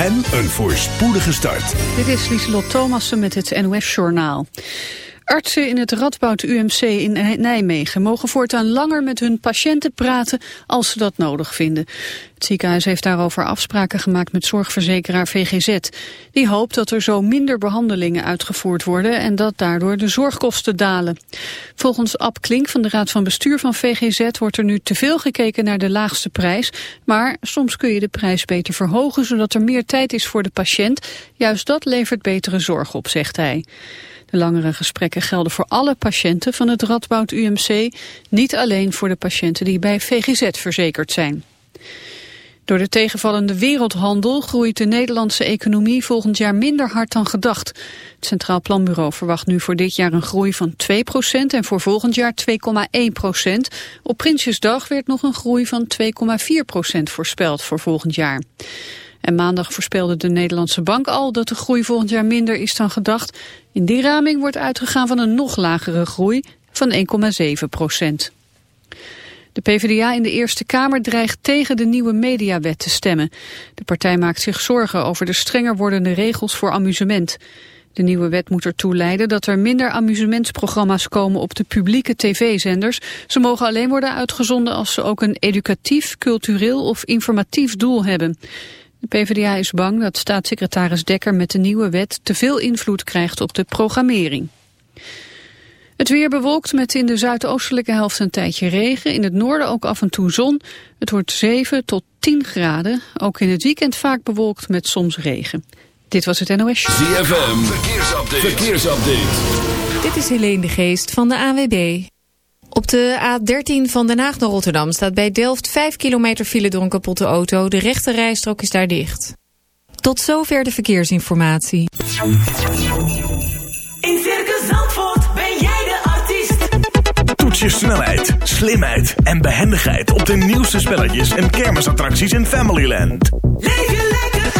en een voorspoedige start. Dit is Lieselot Thomassen met het NOS-journaal. Artsen in het Radboud UMC in Nijmegen mogen voortaan langer met hun patiënten praten als ze dat nodig vinden. Het ziekenhuis heeft daarover afspraken gemaakt met zorgverzekeraar VGZ. Die hoopt dat er zo minder behandelingen uitgevoerd worden en dat daardoor de zorgkosten dalen. Volgens Ab Klink van de Raad van Bestuur van VGZ wordt er nu te veel gekeken naar de laagste prijs. Maar soms kun je de prijs beter verhogen zodat er meer tijd is voor de patiënt. Juist dat levert betere zorg op, zegt hij. Langere gesprekken gelden voor alle patiënten van het Radboud UMC, niet alleen voor de patiënten die bij VGZ verzekerd zijn. Door de tegenvallende wereldhandel groeit de Nederlandse economie volgend jaar minder hard dan gedacht. Het Centraal Planbureau verwacht nu voor dit jaar een groei van 2% en voor volgend jaar 2,1% Op Prinsjesdag werd nog een groei van 2,4% voorspeld voor volgend jaar. Maandag voorspelde de Nederlandse bank al dat de groei volgend jaar minder is dan gedacht. In die raming wordt uitgegaan van een nog lagere groei van 1,7 procent. De PvdA in de Eerste Kamer dreigt tegen de nieuwe mediawet te stemmen. De partij maakt zich zorgen over de strenger wordende regels voor amusement. De nieuwe wet moet ertoe leiden dat er minder amusementsprogramma's komen op de publieke tv-zenders. Ze mogen alleen worden uitgezonden als ze ook een educatief, cultureel of informatief doel hebben. De PvdA is bang dat staatssecretaris Dekker met de nieuwe wet te veel invloed krijgt op de programmering. Het weer bewolkt met in de zuidoostelijke helft een tijdje regen. In het noorden ook af en toe zon. Het wordt 7 tot 10 graden. Ook in het weekend vaak bewolkt met soms regen. Dit was het NOS. ZFM, verkeersupdate. verkeersupdate. Dit is Helene de Geest van de AWB. Op de A13 van Den Haag naar Rotterdam staat bij Delft 5 kilometer file door een kapotte auto. De rechte rijstrook is daar dicht. Tot zover de verkeersinformatie. In Circus Zandvoort ben jij de artiest. Toets je snelheid, slimheid en behendigheid op de nieuwste spelletjes en kermisattracties in Familyland. Leef je lekker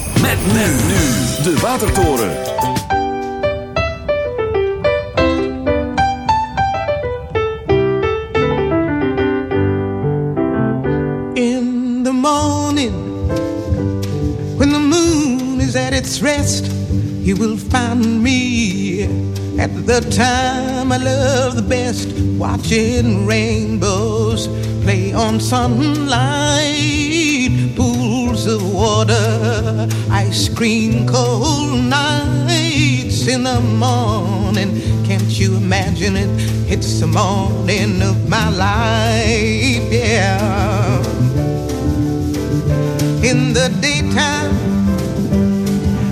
Met men nu. De Watertoren. in the morning when the moon is at its rest you will find me at the time i love the best watching rainbows play on sunlight pools of water ice cream cold nights in the morning can't you imagine it it's the morning of my life yeah in the daytime.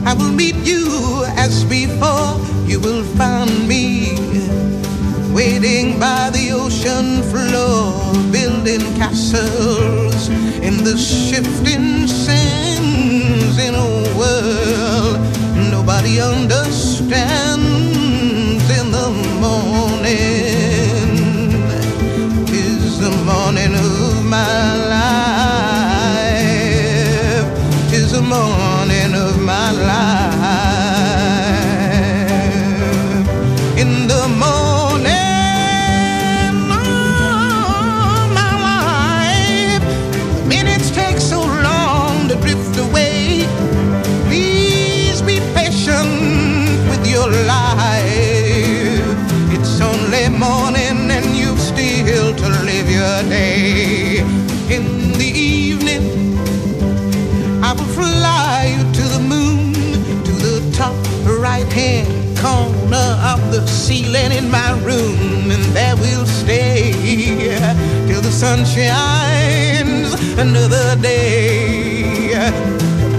I will meet you as before. You will find me waiting by the ocean floor, building castles the shifting sands in a world nobody understands. Corner of the ceiling in my room, and there we'll stay till the sun shines another day.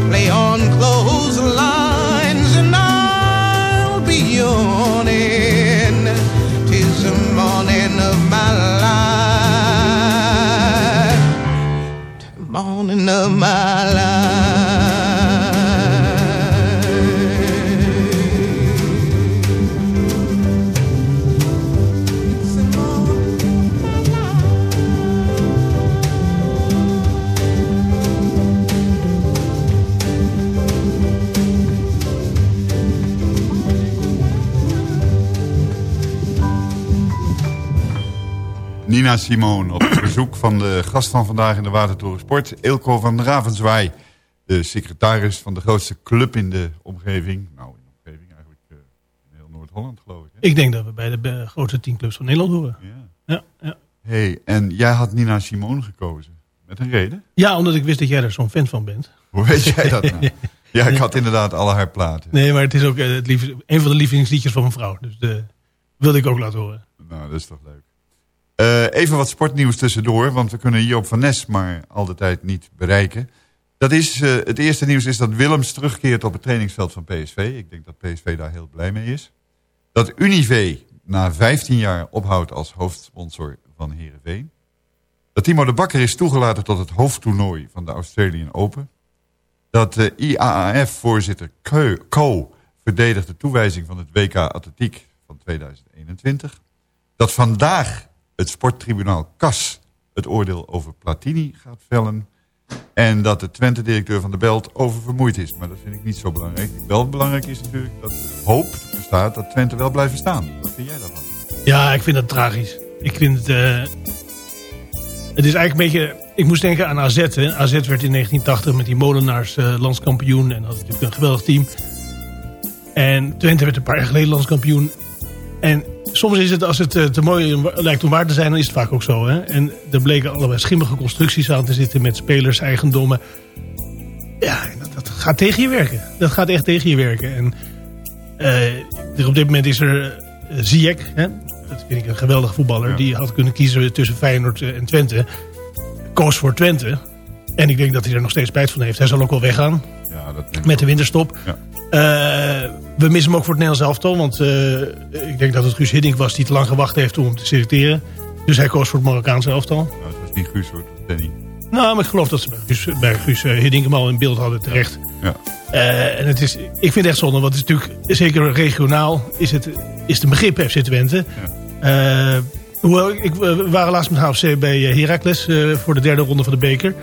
Play on clotheslines, and I'll be yawning. Tis the morning of my life, morning of my Nina Simone op bezoek van de gast van vandaag in de Watertoren Sport, Ilko van Ravenswaai. De secretaris van de grootste club in de omgeving. Nou, in de omgeving eigenlijk eh, in heel Noord-Holland geloof ik. Hè? Ik denk dat we bij de eh, grootste tien clubs van Nederland horen. Ja. Ja, ja. hey, en jij had Nina Simone gekozen. Met een reden? ja, omdat ik wist dat jij er zo'n fan van bent. Hoe weet jij dat nou? Ja, ik had inderdaad alle haar platen. Nee, maar het is ook eh, het lief, een van de lievelingsliedjes van mijn vrouw. Dus de wilde ik ook laten horen. Nou, dat is toch leuk. Eh, even wat sportnieuws tussendoor, want we kunnen Joop van Nes maar al de tijd niet bereiken. Dat is, eh, het eerste nieuws is dat Willems terugkeert op het trainingsveld van PSV. Ik denk dat PSV daar heel blij mee is. Dat Unive na 15 jaar ophoudt als hoofdsponsor van Heerenveen. Dat Timo de Bakker is toegelaten tot het hoofdtoernooi van de Australian Open. Dat de IAAF-voorzitter Co verdedigt de toewijzing van het WK Atletiek van 2021. Dat vandaag het sporttribunaal CAS het oordeel over Platini gaat vellen. En dat de Twente-directeur van de Belt oververmoeid is. Maar dat vind ik niet zo belangrijk. Wel belangrijk is natuurlijk dat hoop bestaat dat Twente wel blijft staan. Wat vind jij daarvan? Ja, ik vind dat tragisch. Ik vind het... eh, het is eigenlijk een beetje... Ik moest denken aan AZ. AZ werd in 1980 met die molenaars eh, landskampioen. En had natuurlijk een geweldig team. En Twente werd een paar jaar geleden landskampioen. En soms is het, als het eh, te mooi lijkt om waar te zijn, dan is het vaak ook zo. Hè? En er bleken allerlei schimmige constructies aan te zitten met spelerseigendommen. Ja, en dat, dat gaat tegen je werken. Dat gaat echt tegen je werken. En eh, op dit moment is er uh, Ziyech, hè? dat vind ik een geweldige voetballer. Ja. Die had kunnen kiezen tussen Feyenoord en Twente. Koos voor Twente. En ik denk dat hij er nog steeds spijt van heeft. Hij zal ook wel weggaan Ja, dat met de winterstop. Ja. Eh, we missen hem ook voor het Nederlands elftal. Want eh, ik denk dat het Guus Hiddink was die te lang gewacht heeft om hem te selecteren. Dus hij koos voor het Marokkaanse elftal. Nou, het was niet Guus hoor, Danny. Nou, maar ik geloof dat ze bij Guus, bij Guus eh, Hiddink hem al in beeld hadden terecht. Ja. Eh, en het is, ik vind het echt zonde, want het is natuurlijk, zeker regionaal, is het, is het een begrip FC Twente. Eh, hoewel, ik, we waren laatst met HFC bij Heracles voor de derde ronde van de beker.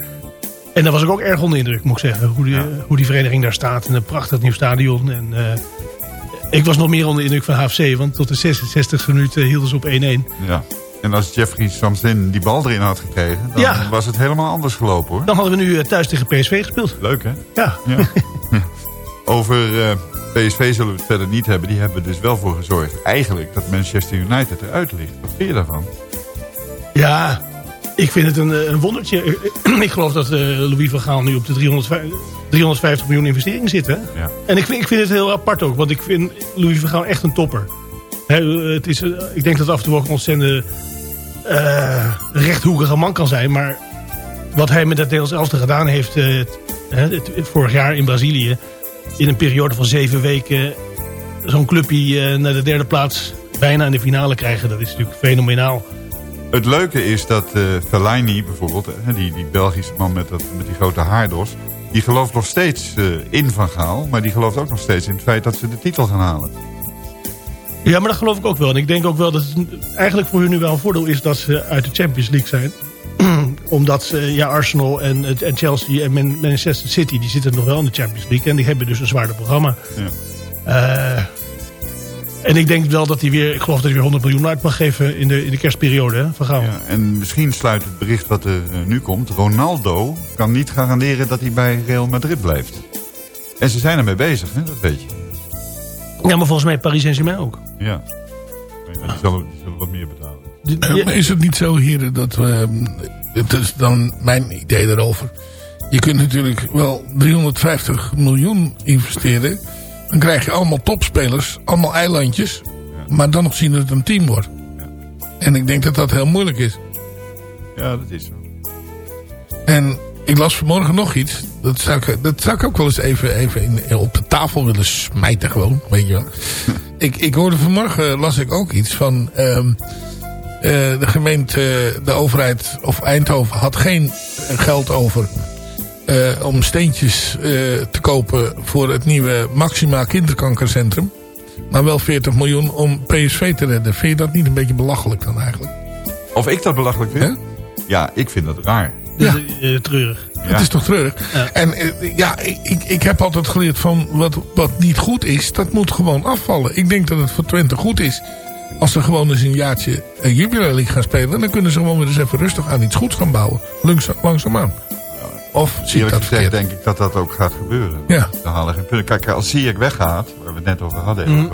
En daar was ik ook erg onder de indruk, moet ik zeggen. Hoe die, Ja. hoe die vereniging daar staat in een prachtig nieuw stadion. En, eh, ik was nog meer onder de indruk van HFC, want tot de 66e minuut eh, hielden ze op 1-1. ja. En als Jeffrey Samsin die bal erin had gekregen, dan Ja. was het helemaal anders gelopen hoor. Dan hadden we nu eh, thuis tegen PSV gespeeld. Leuk hè? Ja, Ja. Over eh, PSV zullen we het verder niet hebben. Die hebben er dus wel voor gezorgd. Eigenlijk dat Manchester United eruit ligt. Wat vind je daarvan? Ja, ik vind het een, eh, een wondertje. ik geloof dat eh, Louis van Gaal nu op de 350, 350 miljoen investeringen zit. Hè? Ja. En ik vind, ik vind het heel apart ook. Want ik vind Louis van Gaal echt een topper. Het is, eh, ik denk dat af en toe ook een ontzettende eh, rechthoekige man kan zijn. Maar wat hij met het Nederlands elftal gedaan heeft... eh, het- vorig jaar in Brazilië... in een periode van zeven weken... zo'n clubje eh, naar de derde plaats... bijna in de finale krijgen. Dat is natuurlijk fenomenaal. Het leuke is dat eh Fellaini bijvoorbeeld, die, die Belgische man met, dat, met die grote haardos... die gelooft nog steeds eh, in Van Gaal... maar die gelooft ook nog steeds in het feit dat ze de titel gaan halen. Ja, maar dat geloof ik ook wel. En ik denk ook wel dat het eigenlijk voor hun nu wel een voordeel is dat ze uit de Champions League zijn. Omdat ze, ja, Arsenal en, en Chelsea en Man- Manchester City, die zitten nog wel in de Champions League. En die hebben dus een zwaarder programma. Ja. Eh, en ik denk wel dat hij weer, ik geloof dat hij weer 100 miljoen uit mag geven in de, in de kerstperiode hè, van Gaal. Ja, en misschien sluit het bericht wat er eh, nu komt. Ronaldo kan niet garanderen dat hij bij Real Madrid blijft. En ze zijn ermee bezig, hè? dat weet je. Ja, maar volgens mij Paris Saint-Germain ook. Ja. Die zullen, die zullen wat meer betalen. Eh, is het niet zo, heren, dat we... Het is dan mijn idee daarover. je kunt natuurlijk wel 350 miljoen investeren. Dan krijg je allemaal topspelers, allemaal eilandjes. Maar dan nog zien dat het een team wordt. En ik denk dat dat heel moeilijk is. Ja, dat is zo. En ik las vanmorgen nog iets. Dat zou ik, dat zou ik ook wel eens even, even in, op de tafel willen smijten gewoon. Weet je wel. ik, ik hoorde vanmorgen, las ik ook iets van... ehm, eh, de gemeente, de overheid of Eindhoven had geen geld over... eh, om steentjes eh, te kopen voor het nieuwe Maxima kinderkankercentrum. Maar wel 40 miljoen om PSV te redden. Vind je dat niet een beetje belachelijk dan eigenlijk? Of ik dat belachelijk vind? Ja, ik vind dat raar. Ja. Eh, treurig. Het is toch terug. En ja, ik, ik- ik heb altijd geleerd van wat, wat niet goed is, dat moet gewoon afvallen. Ik denk dat het voor Twente goed is. Als ze gewoon eens een jaartje een Jupiler League gaan spelen, dan kunnen ze gewoon weer eens even rustig aan iets goeds gaan bouwen. Langzaam, langzaamaan. Of zie ik Eerlijk dat gezegd denk ik dat dat ook gaat gebeuren. Ja. Ze halen geen punten. Kijk, als Ziyech weggaat, waar we het net over hadden, Mhm.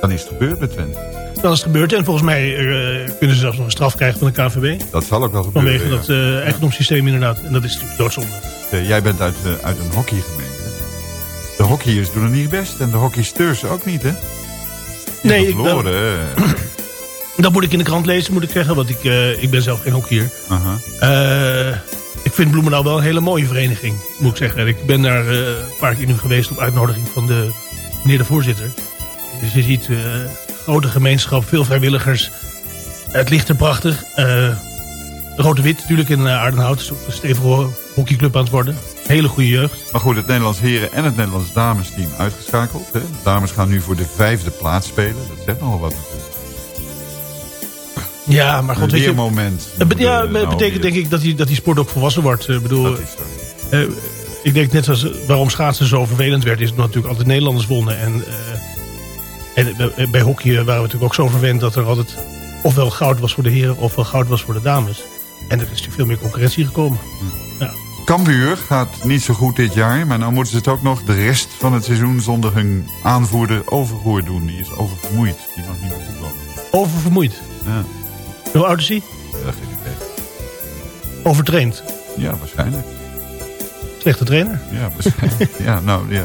Dan is het gebeurd met Twente. Dan is het gebeurd. En volgens mij eh, kunnen ze zelfs nog een straf krijgen van de KNVB. Dat zal ook wel gebeuren. Vanwege dat eigendomssysteem inderdaad. En dat is natuurlijk doodzonde. Eh, Jij bent uit, uit een hockeygemeente. De hockeyers doen het niet best en de hockeysters ook niet, hè? Je Nee, ik- verloren, hè? Dat moet ik in de krant lezen, moet ik zeggen. Want ik, ik ben zelf geen hockeyer. Aha. Ik vind Bloemendaal wel een hele mooie vereniging, moet ik zeggen. En ik ben daar eh, een paar keer nu geweest op uitnodiging van de meneer de voorzitter. Dus je ziet eh grote gemeenschap, veel vrijwilligers. Het ligt er prachtig. Eh Rood-wit natuurlijk in uh, Aardenhout. is een stevige hockeyclub aan het worden. Hele goede jeugd. Maar goed, het Nederlands heren en het Nederlands damesteam uitgeschakeld. De dames gaan nu voor de vijfde plaats spelen. Dat zegt nogal wat natuurlijk. Ja, maar goed, Een weet je... leermoment. Het bet- ja, Eh, nou, betekent weer. denk ik dat die, dat die sport ook volwassen wordt. Ik bedoel. Eh, ik denk net als waarom schaatsen zo vervelend werd, is het natuurlijk altijd Nederlanders wonnen. En, eh, en bij- hockey waren we natuurlijk ook zo verwend dat er altijd ofwel goud was voor de heren ofwel goud was voor de dames. En er is natuurlijk veel meer concurrentie gekomen. Ja. Cambuur gaat niet zo goed dit jaar. Maar nou moeten ze het ook nog de rest van het seizoen zonder hun aanvoerder overvoer doen. Die is oververmoeid. Die mag niet meer voetballen. Oververmoeid. Ja, Hoe oud is hij? ja geen idee. Overtraind. Ja, waarschijnlijk. Slechte trainer. Ja, waarschijnlijk. ja, nou ja.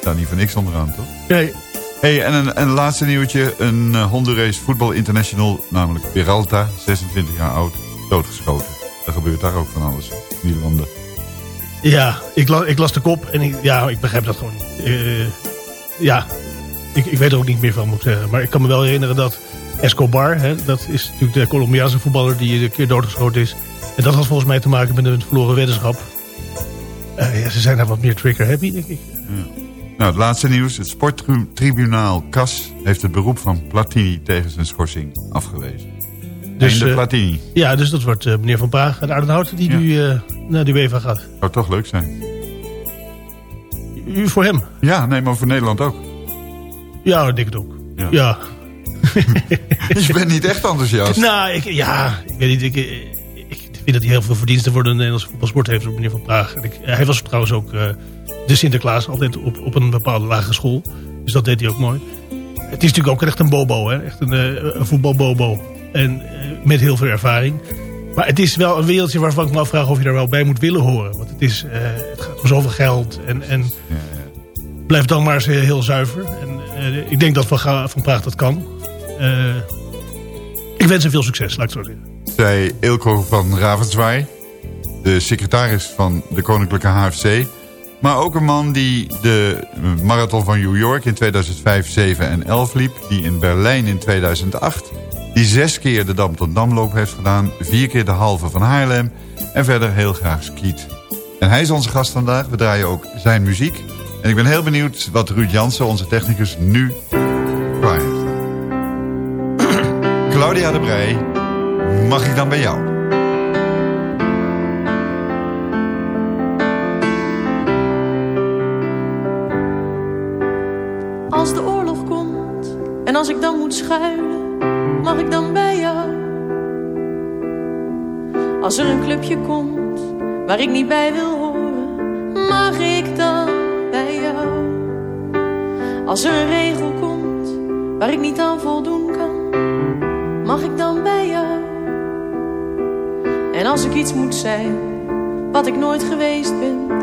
Staat niet voor niks onderaan, toch? Nee. Hey, en een, een laatste nieuwtje. Een uh, Voetbal International, namelijk Peralta, 26 jaar oud, doodgeschoten. Er gebeurt daar ook van alles in die landen. Ja, ik, la- ik las de kop en ik, ja, ik begrijp dat gewoon niet. Eh, ja, ik, ik weet er ook niet meer van, moet ik zeggen. Maar ik kan me wel herinneren dat Escobar, hè, dat is natuurlijk de Colombiaanse voetballer die een keer doodgeschoten is. En dat had volgens mij te maken met een verloren weddenschap. Eh, ja, ze zijn daar wat meer trigger-happy, denk ik. Nou, het laatste nieuws. Het sporttribunaal CAS heeft het beroep van Platini tegen zijn schorsing afgewezen. Dus, Einde eh, Platini. Ja, dus dat wordt eh, meneer Van Praag uit Aardenhout die Ja. nu naar de UEFA gaat. Zou toch leuk zijn. U voor hem? Ja, nee, maar voor Nederland ook. Ja, ik denk het ook. Ja. ja. Je bent niet echt enthousiast. Nou, ik, ja, ik weet niet. Ik, eh, ik vind dat hij heel veel verdiensten voor de Nederlandse voetbalsport heeft, meneer Van Praag. Ik, hij was trouwens ook eh, de Sinterklaas, altijd op, op een bepaalde lagere school. Dus dat deed hij ook mooi. Het is natuurlijk ook echt een bobo, hè? echt een, eh, een voetbalbobo. En eh, met heel veel ervaring. Maar het is wel een wereldje waarvan ik me afvraag of je daar wel bij moet willen horen. Want het, is, eh, het gaat om zoveel geld. En, en Ja, ja. blijf dan maar eens eh, heel zuiver. En, eh, ik denk dat van Praag dat kan. Eh, ik wens hem veel succes, laat ik zo zeggen. Zei Ilko van Ravenswaai, de secretaris van de Koninklijke HFC. Maar ook een man die de marathon van New York in 2005, 7 en 11 liep. Die in Berlijn in 2008. Die zes keer de Dam tot Damloop heeft gedaan. Vier keer de halve van Haarlem. En verder heel graag skiet. En hij is onze gast vandaag. We draaien ook zijn muziek. En ik ben heel benieuwd wat Ruud Jansen, onze technicus, nu Claudia de Brij, mag ik dan bij jou? Als de oorlog komt en als ik dan moet schuilen, mag ik dan bij jou? Als er een clubje komt waar ik niet bij wil horen, mag ik dan bij jou? Als er een regel komt waar ik niet aan voldoen kan, mag ik dan bij jou? En als ik iets moet zijn wat ik nooit geweest ben.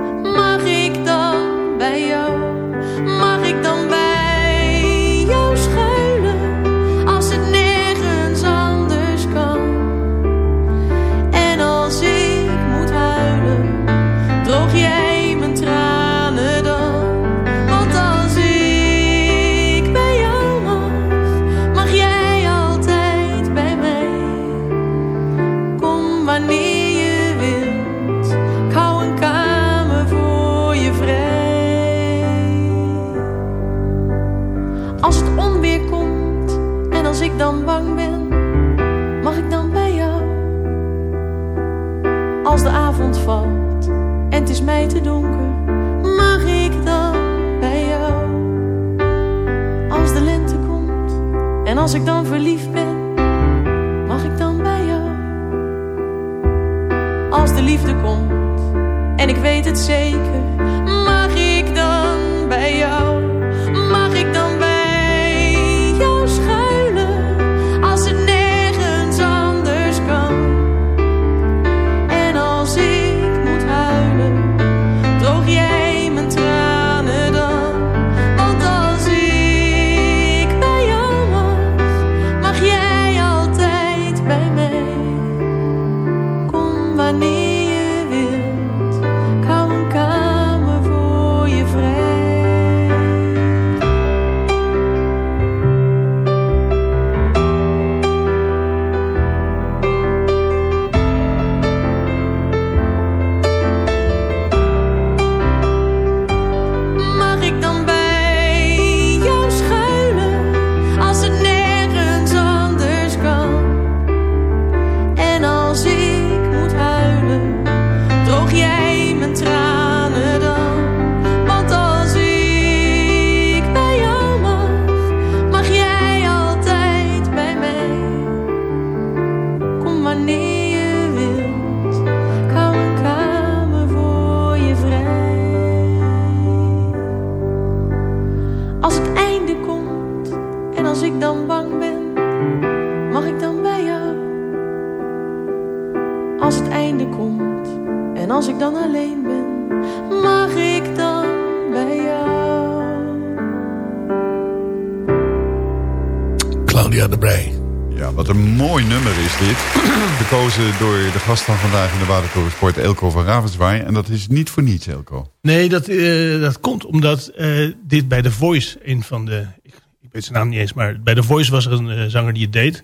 Gast van vandaag in de Watertoren Sport, Elko van Ravenswaai. En dat is niet voor niets, Elko. Nee, dat, eh, dat komt omdat eh, dit bij The Voice, een van de... Ik, weet zijn naam niet eens, maar bij The Voice was er een eh, zanger die het deed.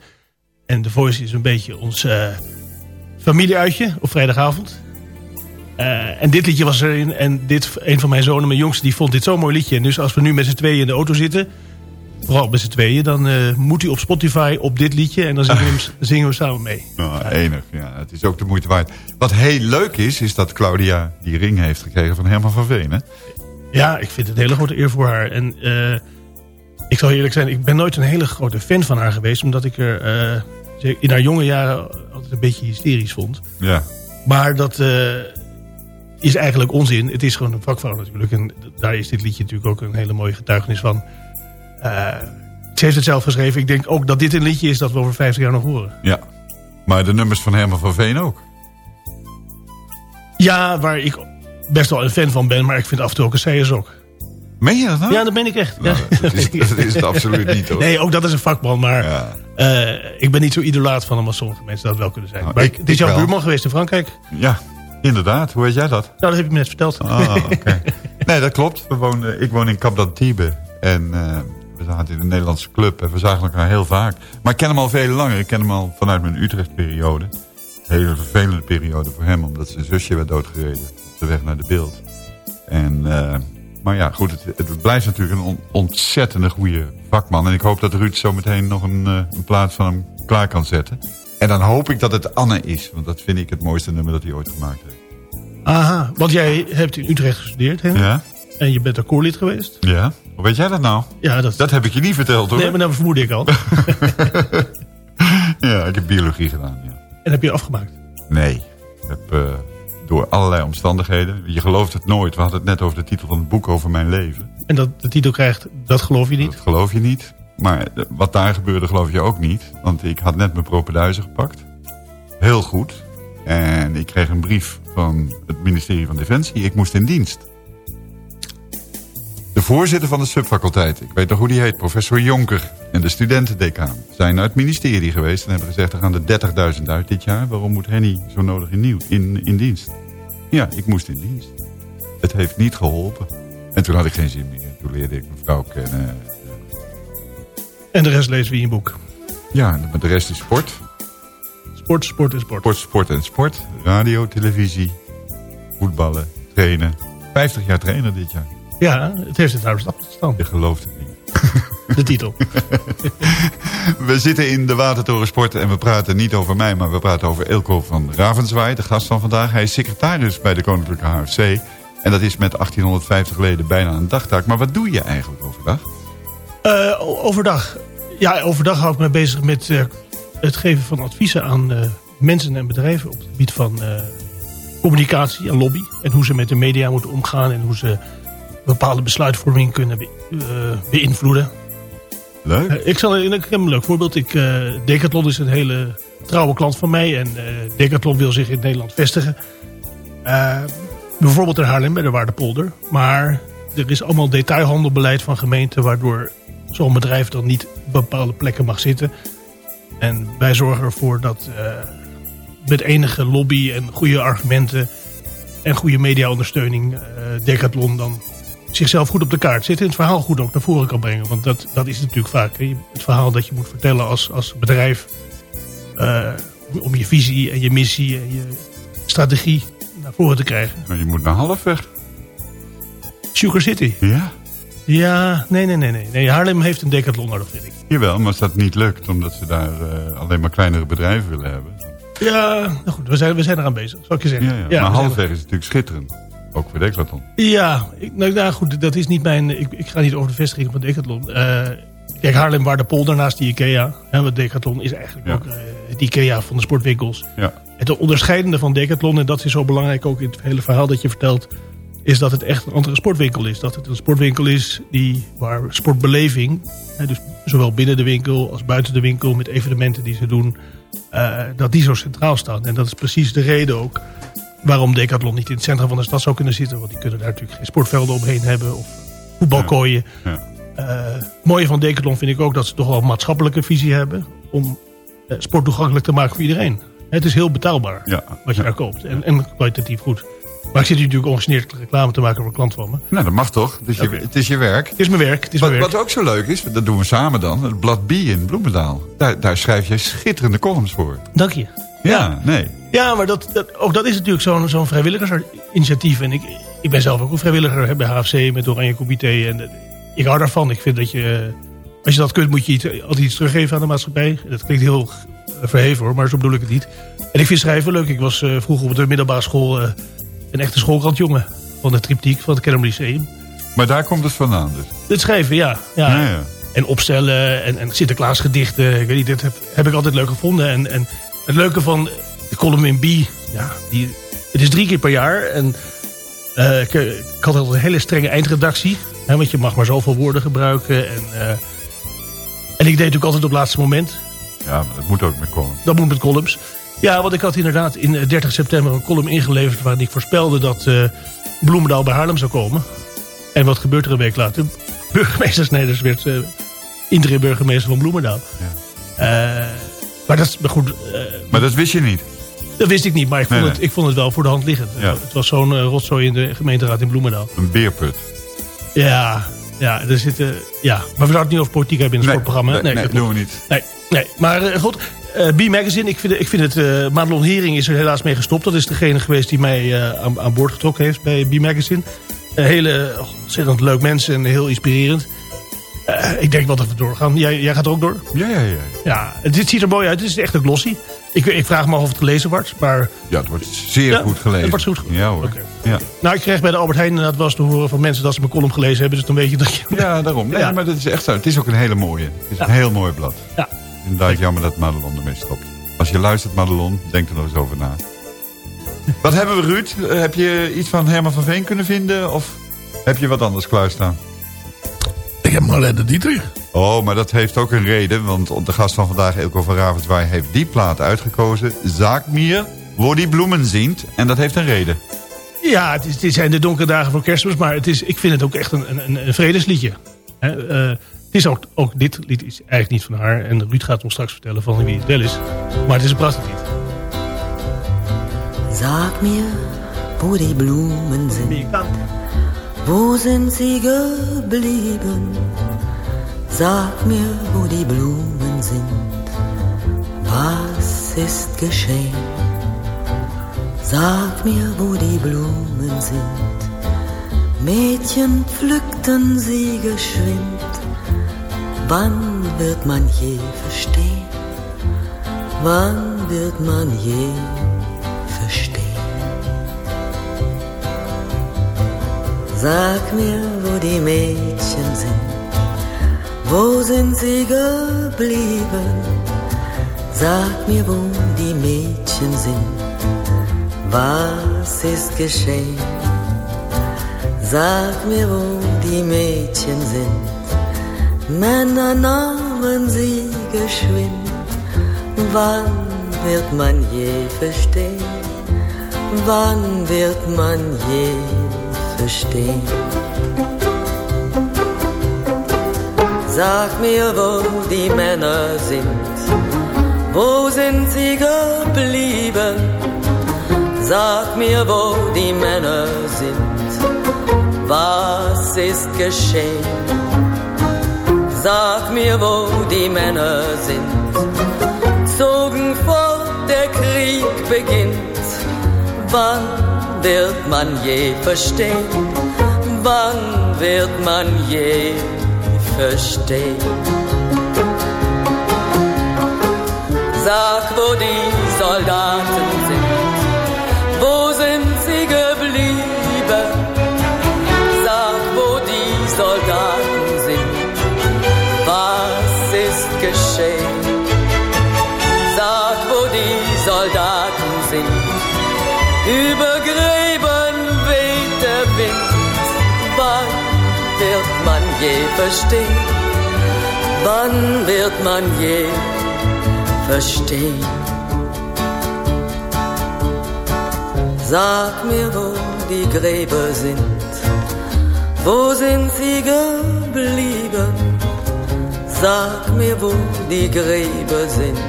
En The Voice is een beetje ons familieuitje op vrijdagavond. En dit liedje was erin. En dit, een van mijn zonen, mijn jongste, die vond dit zo'n mooi liedje. En dus als we nu met z'n tweeën in de auto zitten... Vooral met z'n tweeën, dan eh, moet u op Spotify op dit liedje. En dan zingen we, hem, zingen we samen mee. Nou, enig, ja. Het is ook de moeite waard. Wat heel leuk is, is dat Claudia die ring heeft gekregen van Herman van Veen. Hè? Ja, ik vind het een hele grote eer voor haar. En eh, ik zal eerlijk zijn, ik ben nooit een hele grote fan van haar geweest. Omdat ik er eh, in haar jonge jaren altijd een beetje hysterisch vond. Ja. Maar dat is eigenlijk onzin. Het is gewoon een vakvrouw natuurlijk. En daar is dit liedje natuurlijk ook een hele mooie getuigenis van. Eh, ze heeft het zelf geschreven. Ik denk ook dat dit een liedje is dat we over 50 jaar nog horen. ja. Maar de nummers van Herman van Veen ook. Ja, waar ik best wel een fan van ben. Maar ik vind af en toe ook een CS ook. Meen je dat nou? Ja, dat ben ik echt. Nou, Ja. dat, is, dat is het absoluut niet hoor. Nee, ook dat is een vakman. Maar Ja. eh, ik ben niet zo idolaat van hem als sommige mensen dat wel kunnen zijn. Nou, maar ik- ik, het is jouw buurman geweest in Frankrijk. Ja, inderdaad. Hoe weet jij dat? Nou, dat heb ik me net verteld. Ah, oké. Nee, dat klopt. We woonden, ik woon in Cap d'Antibes. En eh, zaten in een Nederlandse club. En we zagen elkaar heel vaak. Maar ik ken hem al veel langer. Ik ken hem al vanuit mijn Utrecht-periode. Een hele vervelende periode voor hem. Omdat zijn zusje werd doodgereden. Op de weg naar de beeld. En, eh, maar ja, goed. Het, het blijft natuurlijk een on- ontzettende goede vakman. En ik hoop dat Ruud zo meteen nog een, eh, een plaats van hem klaar kan zetten. En dan hoop ik dat het Anne is. Want dat vind ik het mooiste nummer dat hij ooit gemaakt heeft. Aha, want jij hebt in Utrecht gestudeerd. Hè? Ja? En je bent er koorlid geweest. Ja? Hoe weet jij dat nou? Ja, dat, Dat heb ik je niet verteld hoor. nee, maar dat vermoedde ik al. Ja, ik heb biologie gedaan, ja. en heb je afgemaakt. Nee. Ik heb eh, door allerlei omstandigheden... Je gelooft het nooit. We hadden het net over de titel van het boek over mijn leven. En dat de titel krijgt, dat geloof je niet. Dat geloof je niet. Maar eh, wat daar gebeurde geloof je ook niet. Want ik had net mijn propeduizen gepakt. Heel goed. En ik kreeg een brief van het ministerie van Defensie. Ik moest in dienst. De voorzitter van de subfaculteit, ik weet nog hoe die heet, professor Jonker... en de studentendecaan zijn naar het ministerie geweest... en hebben gezegd, er gaan er 30.000 uit dit jaar. Waarom moet Henny zo nodig in, nieuw, in, in dienst? Ja, ik moest in dienst. Het heeft niet geholpen. En toen had ik geen zin meer. Toen leerde ik mijn vrouw kennen. En de rest lezen we in je boek. Ja, maar de rest is sport. Sport, sport en sport. Sport, sport en sport. Radio, televisie, voetballen, trainen. 50 jaar trainer dit jaar. Ja, het heeft het uit stand. Je gelooft het niet. De titel. We zitten in de Watertoren Sport en we praten niet over mij... maar we praten over Ilko van Ravenswaai, de gast van vandaag. Hij is secretaris bij de Koninklijke HFC. En dat is met 1850 leden bijna een dagtaak. Maar wat doe je eigenlijk overdag? Eh, overdag. Ja, overdag hou ik me bezig met eh, het geven van adviezen aan eh, mensen en bedrijven... op het gebied van communicatie en lobby. En hoe ze met de media moeten omgaan... en hoe ze bepaalde besluitvorming kunnen be- eh, beïnvloeden. Leuk. Eh, ik, zal, ik heb een leuk voorbeeld. Ik, eh, Decathlon is een hele trouwe klant van mij. En Decathlon wil zich in Nederland vestigen. Bijvoorbeeld in Haarlem bij de Waardepolder. Maar er is allemaal detailhandelbeleid van gemeenten... waardoor zo'n bedrijf dan niet op bepaalde plekken mag zitten. En wij zorgen ervoor dat met enige lobby en goede argumenten... en goede mediaondersteuning eh Decathlon dan zichzelf goed op de kaart zet... en het verhaal goed ook naar voren kan brengen. Want dat, dat is natuurlijk vaak hè. het verhaal dat je moet vertellen als, als bedrijf... eh, om je visie en je missie en je strategie naar voren te krijgen. Maar je moet naar halfweg. Sugar City. Ja. Ja, nee, nee, nee, nee. nee Haarlem heeft een decathlon nodig, vind ik. Jawel, maar als dat niet lukt... omdat ze daar eh, alleen maar kleinere bedrijven willen hebben... Ja, nou goed, we zijn, we zijn eraan bezig, zal ik je zeggen. Ja, maar halfweg is natuurlijk schitterend. Ook voor Decathlon. Ja, ik, nou, nou goed, dat is niet mijn... Ik, ik ga niet over de vestiging van Decathlon. Eh, kijk, Haarlem waar de polder naast die Ikea. Hè, want Decathlon is eigenlijk Ja. ook eh, het Ikea van de sportwinkels. Ja. Het onderscheidende van Decathlon, en dat is zo belangrijk ook in het hele verhaal dat je vertelt... is dat het echt een andere sportwinkel is. Dat het een sportwinkel is die, waar sportbeleving... Hè, dus zowel binnen de winkel als buiten de winkel... met evenementen die ze doen, eh, dat die zo centraal staat. En dat is precies de reden ook waarom Decathlon niet in het centrum van de stad zou kunnen zitten. Want die kunnen daar natuurlijk geen sportvelden omheen hebben of voetbalkooien. Ja. Eh, het mooie van Decathlon vind ik ook dat ze toch wel een maatschappelijke visie hebben... om eh, sport toegankelijk te maken voor iedereen. Het is heel betaalbaar Ja. wat je daar koopt. En, en kwalitatief goed. Maar ik zit hier natuurlijk ongegeneerd reclame te maken voor een klant van me. Nou, dat mag toch? Het is, je, het is je werk. Het is mijn werk. Het is Wat, mijn werk. wat ook zo leuk is, dat doen we samen dan. Het blad B in Bloemendaal. Daar, daar schrijf jij schitterende columns voor. Dank je. Ja, nee. Ja, maar dat, dat, ook dat is natuurlijk zo'n zo'n vrijwilligersinitiatief. En ik, ik ben zelf ook een vrijwilliger hè, bij HFC met Oranje Comité. En eh, ik hou daarvan. Ik vind dat je, eh, als je dat kunt, moet je iets, altijd iets teruggeven aan de maatschappij. Dat klinkt heel eh, verheven hoor, maar zo bedoel ik het niet. En ik vind schrijven leuk. Ik was eh, vroeger op de middelbare school een echte schoolkrantjongen. Van de triptiek van het Kennemer Lyceum. Maar daar komt het vandaan dus. Het schrijven, ja. ja. Ja, ja. En opstellen en, en Sinterklaas gedichten. Ik weet niet, dat heb, heb ik altijd leuk gevonden. En, en het leuke van de column in B, ja, die, het is drie keer per jaar. En eh, ik, ik had altijd een hele strenge eindredactie. Hè, want je mag maar zoveel woorden gebruiken. En, eh, en ik deed natuurlijk altijd op het laatste moment. Ja, maar dat moet ook met column. Dat moet met columns. Ja, want ik had inderdaad in eh, 30 september een column ingeleverd... waarin ik voorspelde dat eh, Bloemendaal bij Haarlem zou komen. En wat gebeurt er een week later? Burgemeester Snijders werd uh, interim burgemeester van Bloemendaal. Uh, maar dat is maar goed. Uh, maar dat wist je niet? Dat wist ik niet, maar ik vond, Nee, het, ik vond het wel voor de hand liggend. Ja. Het was zo'n uh, rotzooi in de gemeenteraad in Bloemendaal. Een beerput. Ja, ja, er zitten, ja. maar we zouden het niet over politiek hebben in het Nee, sportprogramma. nee, dat doen we niet. Nee, nee. maar uh, goed. B-Magazine, ik vind, ik vind het... Uh, Madelon Hering is er helaas mee gestopt. Dat is degene geweest die mij uh, aan, aan, boord getrokken heeft bij B-Magazine. Een hele ontzettend leuk mens en heel inspirerend. Uh, ik denk wel dat we doorgaan. Jij, jij gaat er ook door? Ja, ja, ja. Ja, het ziet er mooi uit. Het is echt een glossy. Ik, ik vraag me af of het gelezen wordt, maar... Ja, het wordt zeer ja, goed gelezen. Het wordt goed gelezen. Ja hoor. Okay. Ja. Nou, ik kreeg bij de Albert Heijn inderdaad wel eens te horen van mensen dat ze mijn column gelezen hebben. Dus dan weet je dat je... Ja, daarom. Nee, Ja. maar dat is echt zo. Het is ook een hele mooie. Het is een heel mooi blad. Ja. Inderdaad jammer dat Madelon ermee stopt. Als je luistert Madelon, denk er nog eens over na. wat hebben we Ruud? Eh, Heb je iets van Herman van Veen kunnen vinden? Of heb je wat anders klaarstaan? Ik heb Marlene Dietrich. Oh, maar dat heeft ook een reden. Want de gast van vandaag, Elko van Ravenswaai, heeft die plaat uitgekozen. Zaak mir Wo die bloemen zingt. En dat heeft een reden. Ja, het, is, het zijn de donkere dagen voor kerstmis. Maar het is, ik vind het ook echt een, een, een vredesliedje. Hè, eh, het is ook, ook dit lied is eigenlijk niet van haar. En Ruud gaat ons straks vertellen van wie het wel is. Maar het is een prachtig lied. Sag mir, wo die Blumen sind. Wo sind sie geblieben? Sag mir, wo die Blumen sind. Was ist geschehen? Sag mir, wo die Blumen sind. Mädchen pflückten sie geschwind. Wann wird man je verstehen? Wann wird man je Sag mir, wo die Mädchen sind. Wo sind sie geblieben? Sag mir, wo die Mädchen sind. Was ist geschehen? Sag mir, wo die Mädchen sind. Männer nahmen sie geschwind. Wann wird man je verstehen? Wann wird man je verstehen? Sag mir, wo die Männer sind. Wo sind sie geblieben? Sag mir, wo die Männer sind. Was ist geschehen? Sag mir, wo die Männer sind. Zogen fort, der Krieg beginnt. Wann wird man je verstehen? Wann wird man je verstehen? Sag, wo die Soldaten sind. Wo sind sie geblieben? Sag, wo die Soldaten sind. Was ist geschehen? Sag, wo die Soldaten sind. Über je verstehen? Wann wird man je verstehen? Sag mir, wo die Gräber sind. Wo sind sie geblieben? Sag mir, wo die Gräber sind.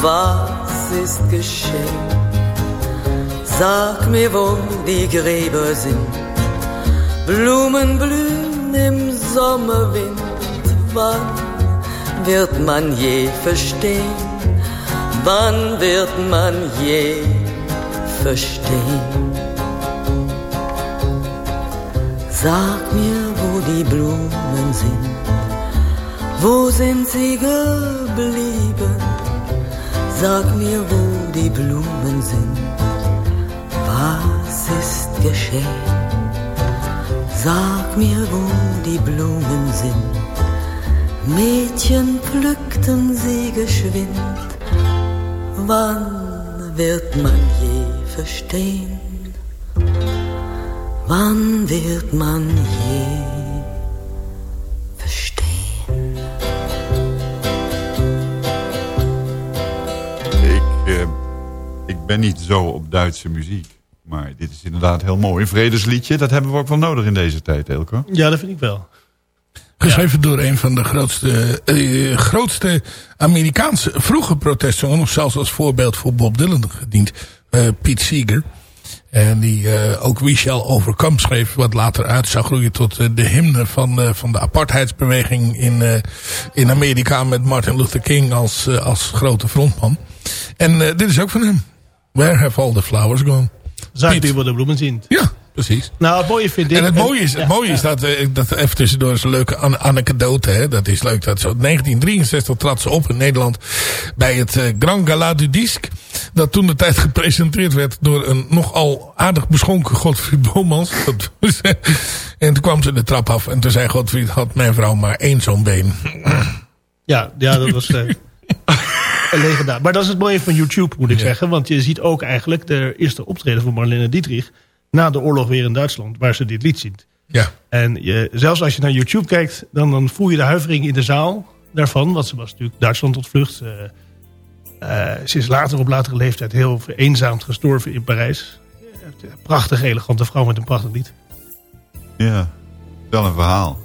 Was ist geschehen? Sag mir, wo die Gräber sind. Blumen blühen im Sommerwind. Wann wird man je verstehen? Wann wird man je verstehen? Sag mir, wo die Blumen sind. Wo sind sie geblieben? Sag mir, wo die Blumen sind. Was ist geschehen? Sag mir, wo die Blumen sind. Mädchen pflückten sie geschwind. Wann wird man je verstehen? Wann wird man je verstehen? Ik, eh, ik ben niet zo op Duitse muziek. Maar dit is inderdaad heel mooi. Een vredesliedje, dat hebben we ook wel nodig in deze tijd, Elko. Ja, dat vind ik wel. Geschreven door een van de grootste, eh, grootste Amerikaanse vroege protestzangers. Nog zelfs als voorbeeld voor Bob Dylan gediend. eh Pete Seeger. En die eh, ook We Shall Overcome schreef. Wat later uit zou groeien tot eh, de hymne van, eh, van de apartheidsbeweging in, eh, in Amerika. Met Martin Luther King als, eh, als grote frontman. En eh, dit is ook van hem. Where have all the flowers gone? Zag waar de bloemen zien. Ja, precies. Nou, het mooie vind ik... En het mooie is, het Ja, mooie ja. is dat, eh, dat even tussendoor is een leuke an anekdote. Hè? Dat is leuk. Dat zo 1963 trad ze op in Nederland bij het eh, Grand Gala du Disque. Dat toen de tijd gepresenteerd werd door een nogal aardig beschonken Godfried Bomans. En toen kwam ze de trap af en toen zei Godfried, had mijn vrouw maar één zo'n been. Ja, ja dat was eh een legendaar. Maar dat is het mooie van YouTube, moet ik Ja. zeggen. Want je ziet ook eigenlijk de eerste optreden van Marlene Dietrich... na de oorlog weer in Duitsland, waar ze dit lied zingt. Ja, En je, zelfs als je naar YouTube kijkt, dan, dan voel je de huivering in de zaal daarvan. Want ze was natuurlijk Duitsland ontvlucht. eh Eh, ze is later op latere leeftijd heel vereenzaamd gestorven in Parijs. Prachtige, elegante vrouw met een prachtig lied. Ja, wel een verhaal.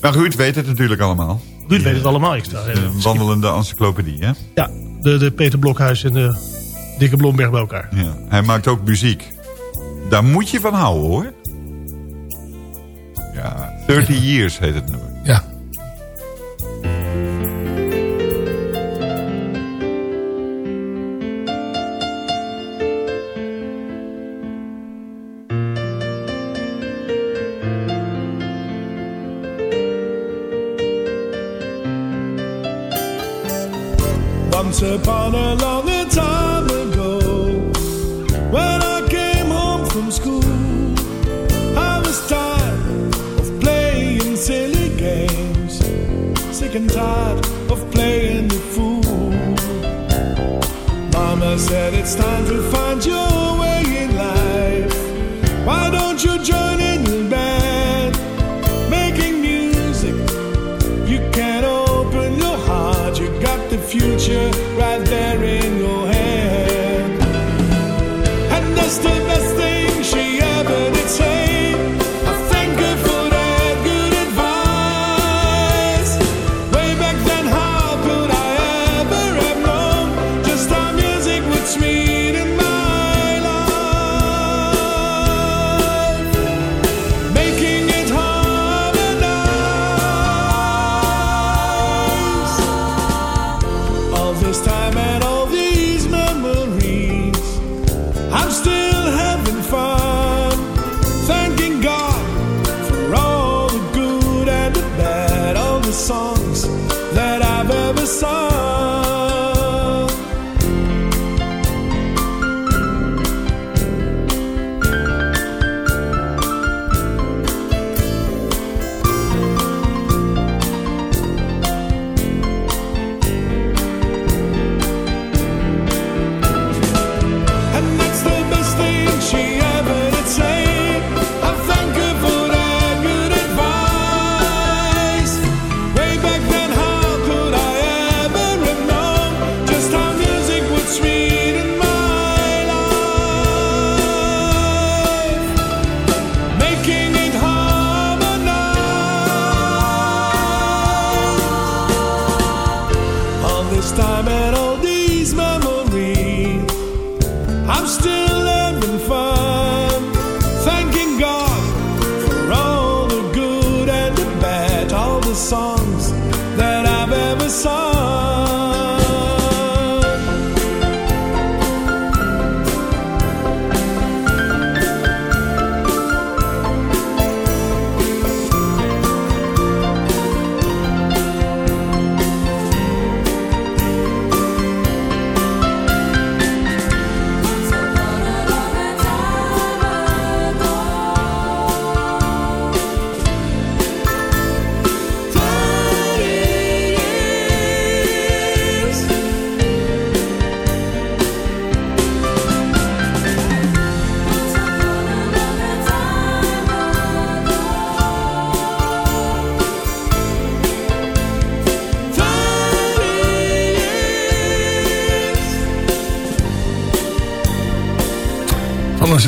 Maar Ruud weet het natuurlijk allemaal. Ruud weet het allemaal. Ik sta, Een wandelende encyclopedie, hè? Ja, de, de Peter Blokhuis en de Dikke Blomberg bij elkaar. Ja. Hij maakt ook muziek. Daar moet je van houden, hoor. Ja, 30 Years heet het nummer. Ja.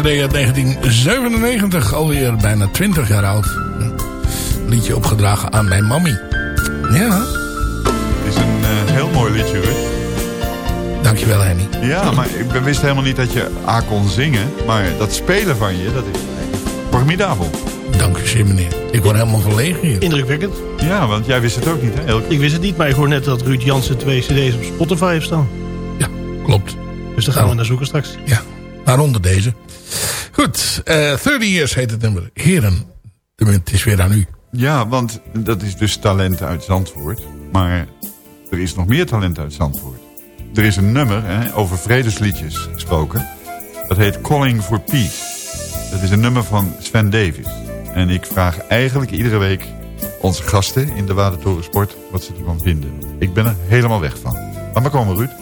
Cd uit 1997, alweer bijna 20 jaar oud. Liedje opgedragen aan mijn mammy. Ja, Het is een eh, heel mooi liedje, Ruud. dankjewel Henny. Ja, maar ik wist helemaal niet dat je A kon zingen. Maar dat spelen van je, dat is formidabel. Dank u zeer meneer. Ik word helemaal verlegen hier. Indrukwekkend. Ja, want jij wist het ook niet, hè? Elke... Ik wist het niet, maar ik hoor net dat Ruud Jansen twee cd's op Spotify heeft staan. Ja, klopt. Dus daar gaan we naar zoeken straks. Ja, waaronder deze. Goed, eh 30 Years heet het nummer. Heren, het is weer aan u. Ja, want dat is dus talent uit Zandvoort. Maar er is nog meer talent uit Zandvoort. Er is een nummer, hè, over vredesliedjes gesproken. Dat heet Calling for Peace. Dat is een nummer van Sven Davis. En ik vraag eigenlijk iedere week onze gasten in de Wadertoren Sport... wat ze ervan vinden. Ik ben er helemaal weg van. Maar komen, Ruud.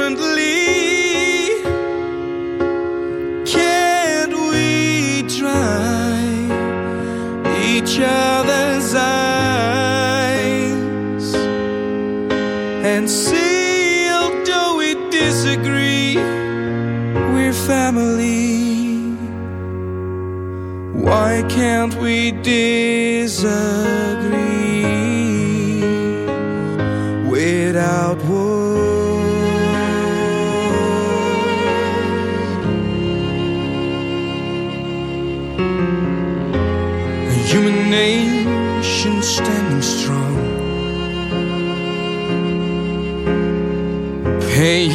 differently. Can't we try each other's eyes and see, although we disagree, we're family. Why can't we disagree without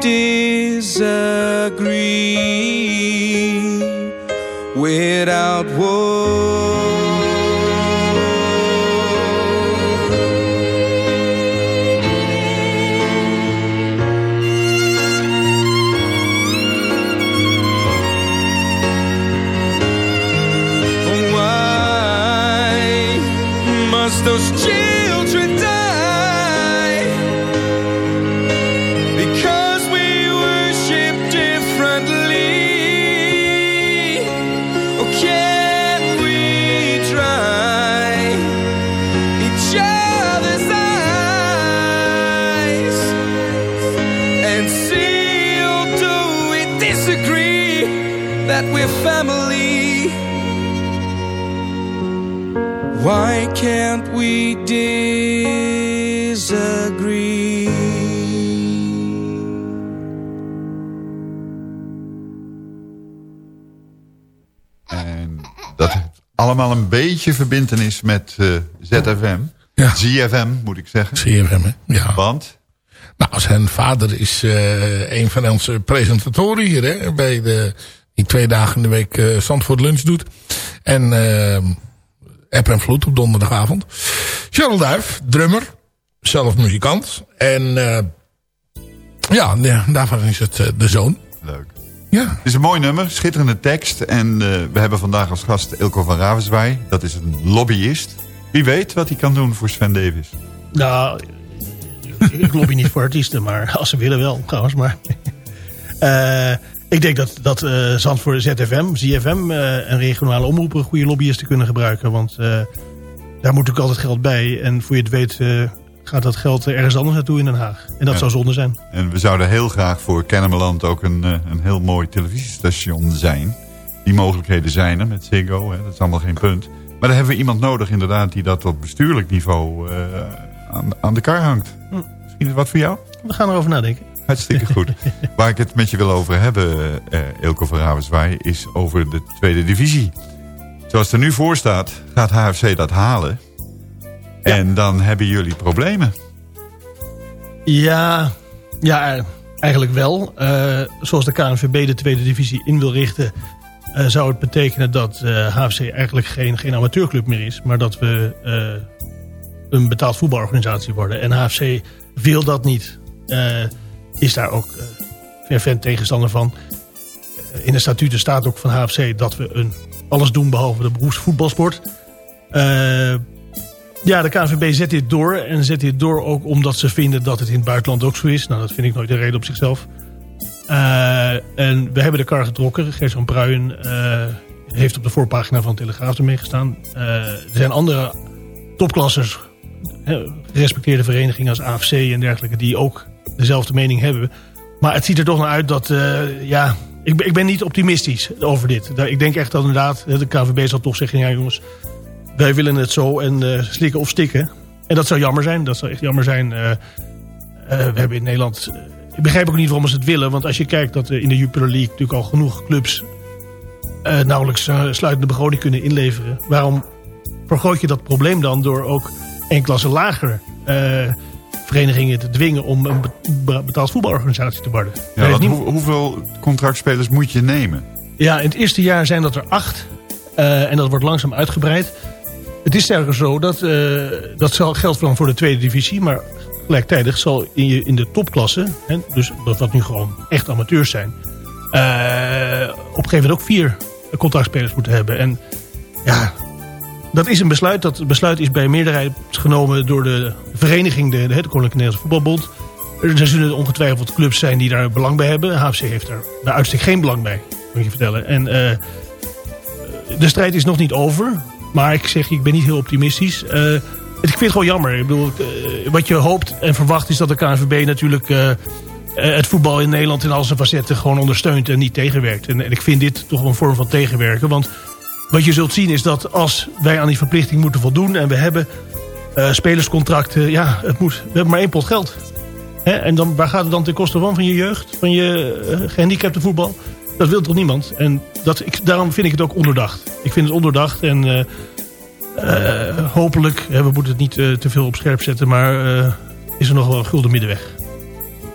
Disagree without war? Those children can't we disagree? En dat heeft allemaal een beetje verbindenis met eh, ZFM. Ja. ZFM, moet ik zeggen. CFM, hè? Ja. Want? Nou, zijn vader is eh, een van onze presentatoren hier, hè. Bij de, die twee dagen in de week eh Zandvoort Lunch doet. En eh App en Vloed op donderdagavond. Charles Duif, drummer. Zelf muzikant. En eh ja, ja, daarvan is het eh, de zoon. Leuk. Ja. Het is een mooi nummer, schitterende tekst. En eh, we hebben vandaag als gast Ilko van Ravenswaai. Dat is een lobbyist. Wie weet wat hij kan doen voor Sven Davis. Nou, ik lobby niet voor artiesten, maar als ze willen wel trouwens. Maar, Eh, ik denk dat, dat eh Zandvoort ZFM, ZFM eh, en regionale omroepen goede lobbyisten kunnen gebruiken. Want eh, daar moet natuurlijk altijd geld bij. En voor je het weet gaat dat geld ergens anders naartoe in Den Haag. En dat zou zonde zijn. En we zouden heel graag voor Kennemerland ook een, een heel mooi televisiestation zijn. Die mogelijkheden zijn er met Ziggo, hè, dat is allemaal geen punt. Maar dan hebben we iemand nodig inderdaad die dat op bestuurlijk niveau aan, aan de kar hangt. Hm. Misschien is wat voor jou? We gaan erover nadenken. Hartstikke goed. Waar ik het met je wil over hebben, Ilko van Ravenswaai, is over de tweede divisie. Zoals het er nu voor staat, gaat HFC dat halen. En dan hebben jullie problemen. Ja, ja eh, eigenlijk wel. Eh, zoals de KNVB de tweede divisie in wil richten... zou het betekenen dat HFC eigenlijk geen, geen amateurclub meer is. Maar dat we een betaald voetbalorganisatie worden. En HFC wil dat niet. Eh, is daar ook fervent tegenstander van. Eh, in de statuten staat ook van HFC dat we een, alles doen behalve de beroepsvoetbalsport. Uh, ja, de KNVB zet dit door. En zet dit door ook omdat ze vinden dat het in het buitenland ook zo is. Nou, dat vind ik nooit een reden op zichzelf. En we hebben de kar getrokken. Gerson Bruin uh, heeft op de voorpagina van de Telegraaf ermee gestaan. Er zijn andere topklassers, gerespecteerde verenigingen als AFC en dergelijke... die ook dezelfde mening hebben. Maar het ziet er toch naar uit dat... ja, ik, ik ben niet optimistisch over dit. Ik denk echt dat inderdaad de KNVB zal toch zeggen... ja jongens, wij willen het zo en uh, slikken of stikken. En dat zou jammer zijn. Dat zou echt jammer zijn. Uh, we hebben in Nederland... ik begrijp ook niet waarom ze het willen. Want als je kijkt dat in de Jupiler League natuurlijk al genoeg clubs... nauwelijks sluitende begroting kunnen inleveren. Waarom vergroot je dat probleem dan door ook één klasse lager... verenigingen te dwingen om een betaald voetbalorganisatie te worden. Ja, hoe, hoeveel contractspelers moet je nemen? Ja, in het eerste jaar zijn dat er acht. en dat wordt langzaam uitgebreid. Het is sterker zo dat uh, dat zal geldt dan voor de tweede divisie. Maar gelijktijdig zal in, je, in de topklasse, hè, dus wat nu gewoon echt amateurs zijn. Uh, op een gegeven moment ook vier contractspelers moeten hebben. En ja, dat is een besluit. Dat besluit is bij meerderheid genomen door de vereniging, de, Koninklijke Nederlandse Voetbalbond. Er zullen ongetwijfeld clubs zijn die daar belang bij hebben. HFC heeft daar bij uitstek geen belang bij, moet je vertellen. En uh, de strijd is nog niet over. Maar ik zeg, ik ben niet heel optimistisch. Uh, ik vind het gewoon jammer. Ik bedoel, uh, wat je hoopt en verwacht is dat de KNVB natuurlijk... Het voetbal in Nederland in al zijn facetten gewoon ondersteunt en niet tegenwerkt. En, en ik vind dit toch een vorm van tegenwerken. Want wat je zult zien is dat als wij aan die verplichting moeten voldoen... en we hebben spelerscontracten, ja, het moet, we hebben maar één pot geld. Hè? En dan, waar gaat het dan ten koste van? Van je jeugd? Van je gehandicapte voetbal? Dat wil toch niemand? En dat, daarom vind ik het ook onderdacht. Ik vind het onderdacht en uh, uh, hopelijk, we moeten het niet uh, te veel op scherp zetten, maar is er nog wel een gulden middenweg.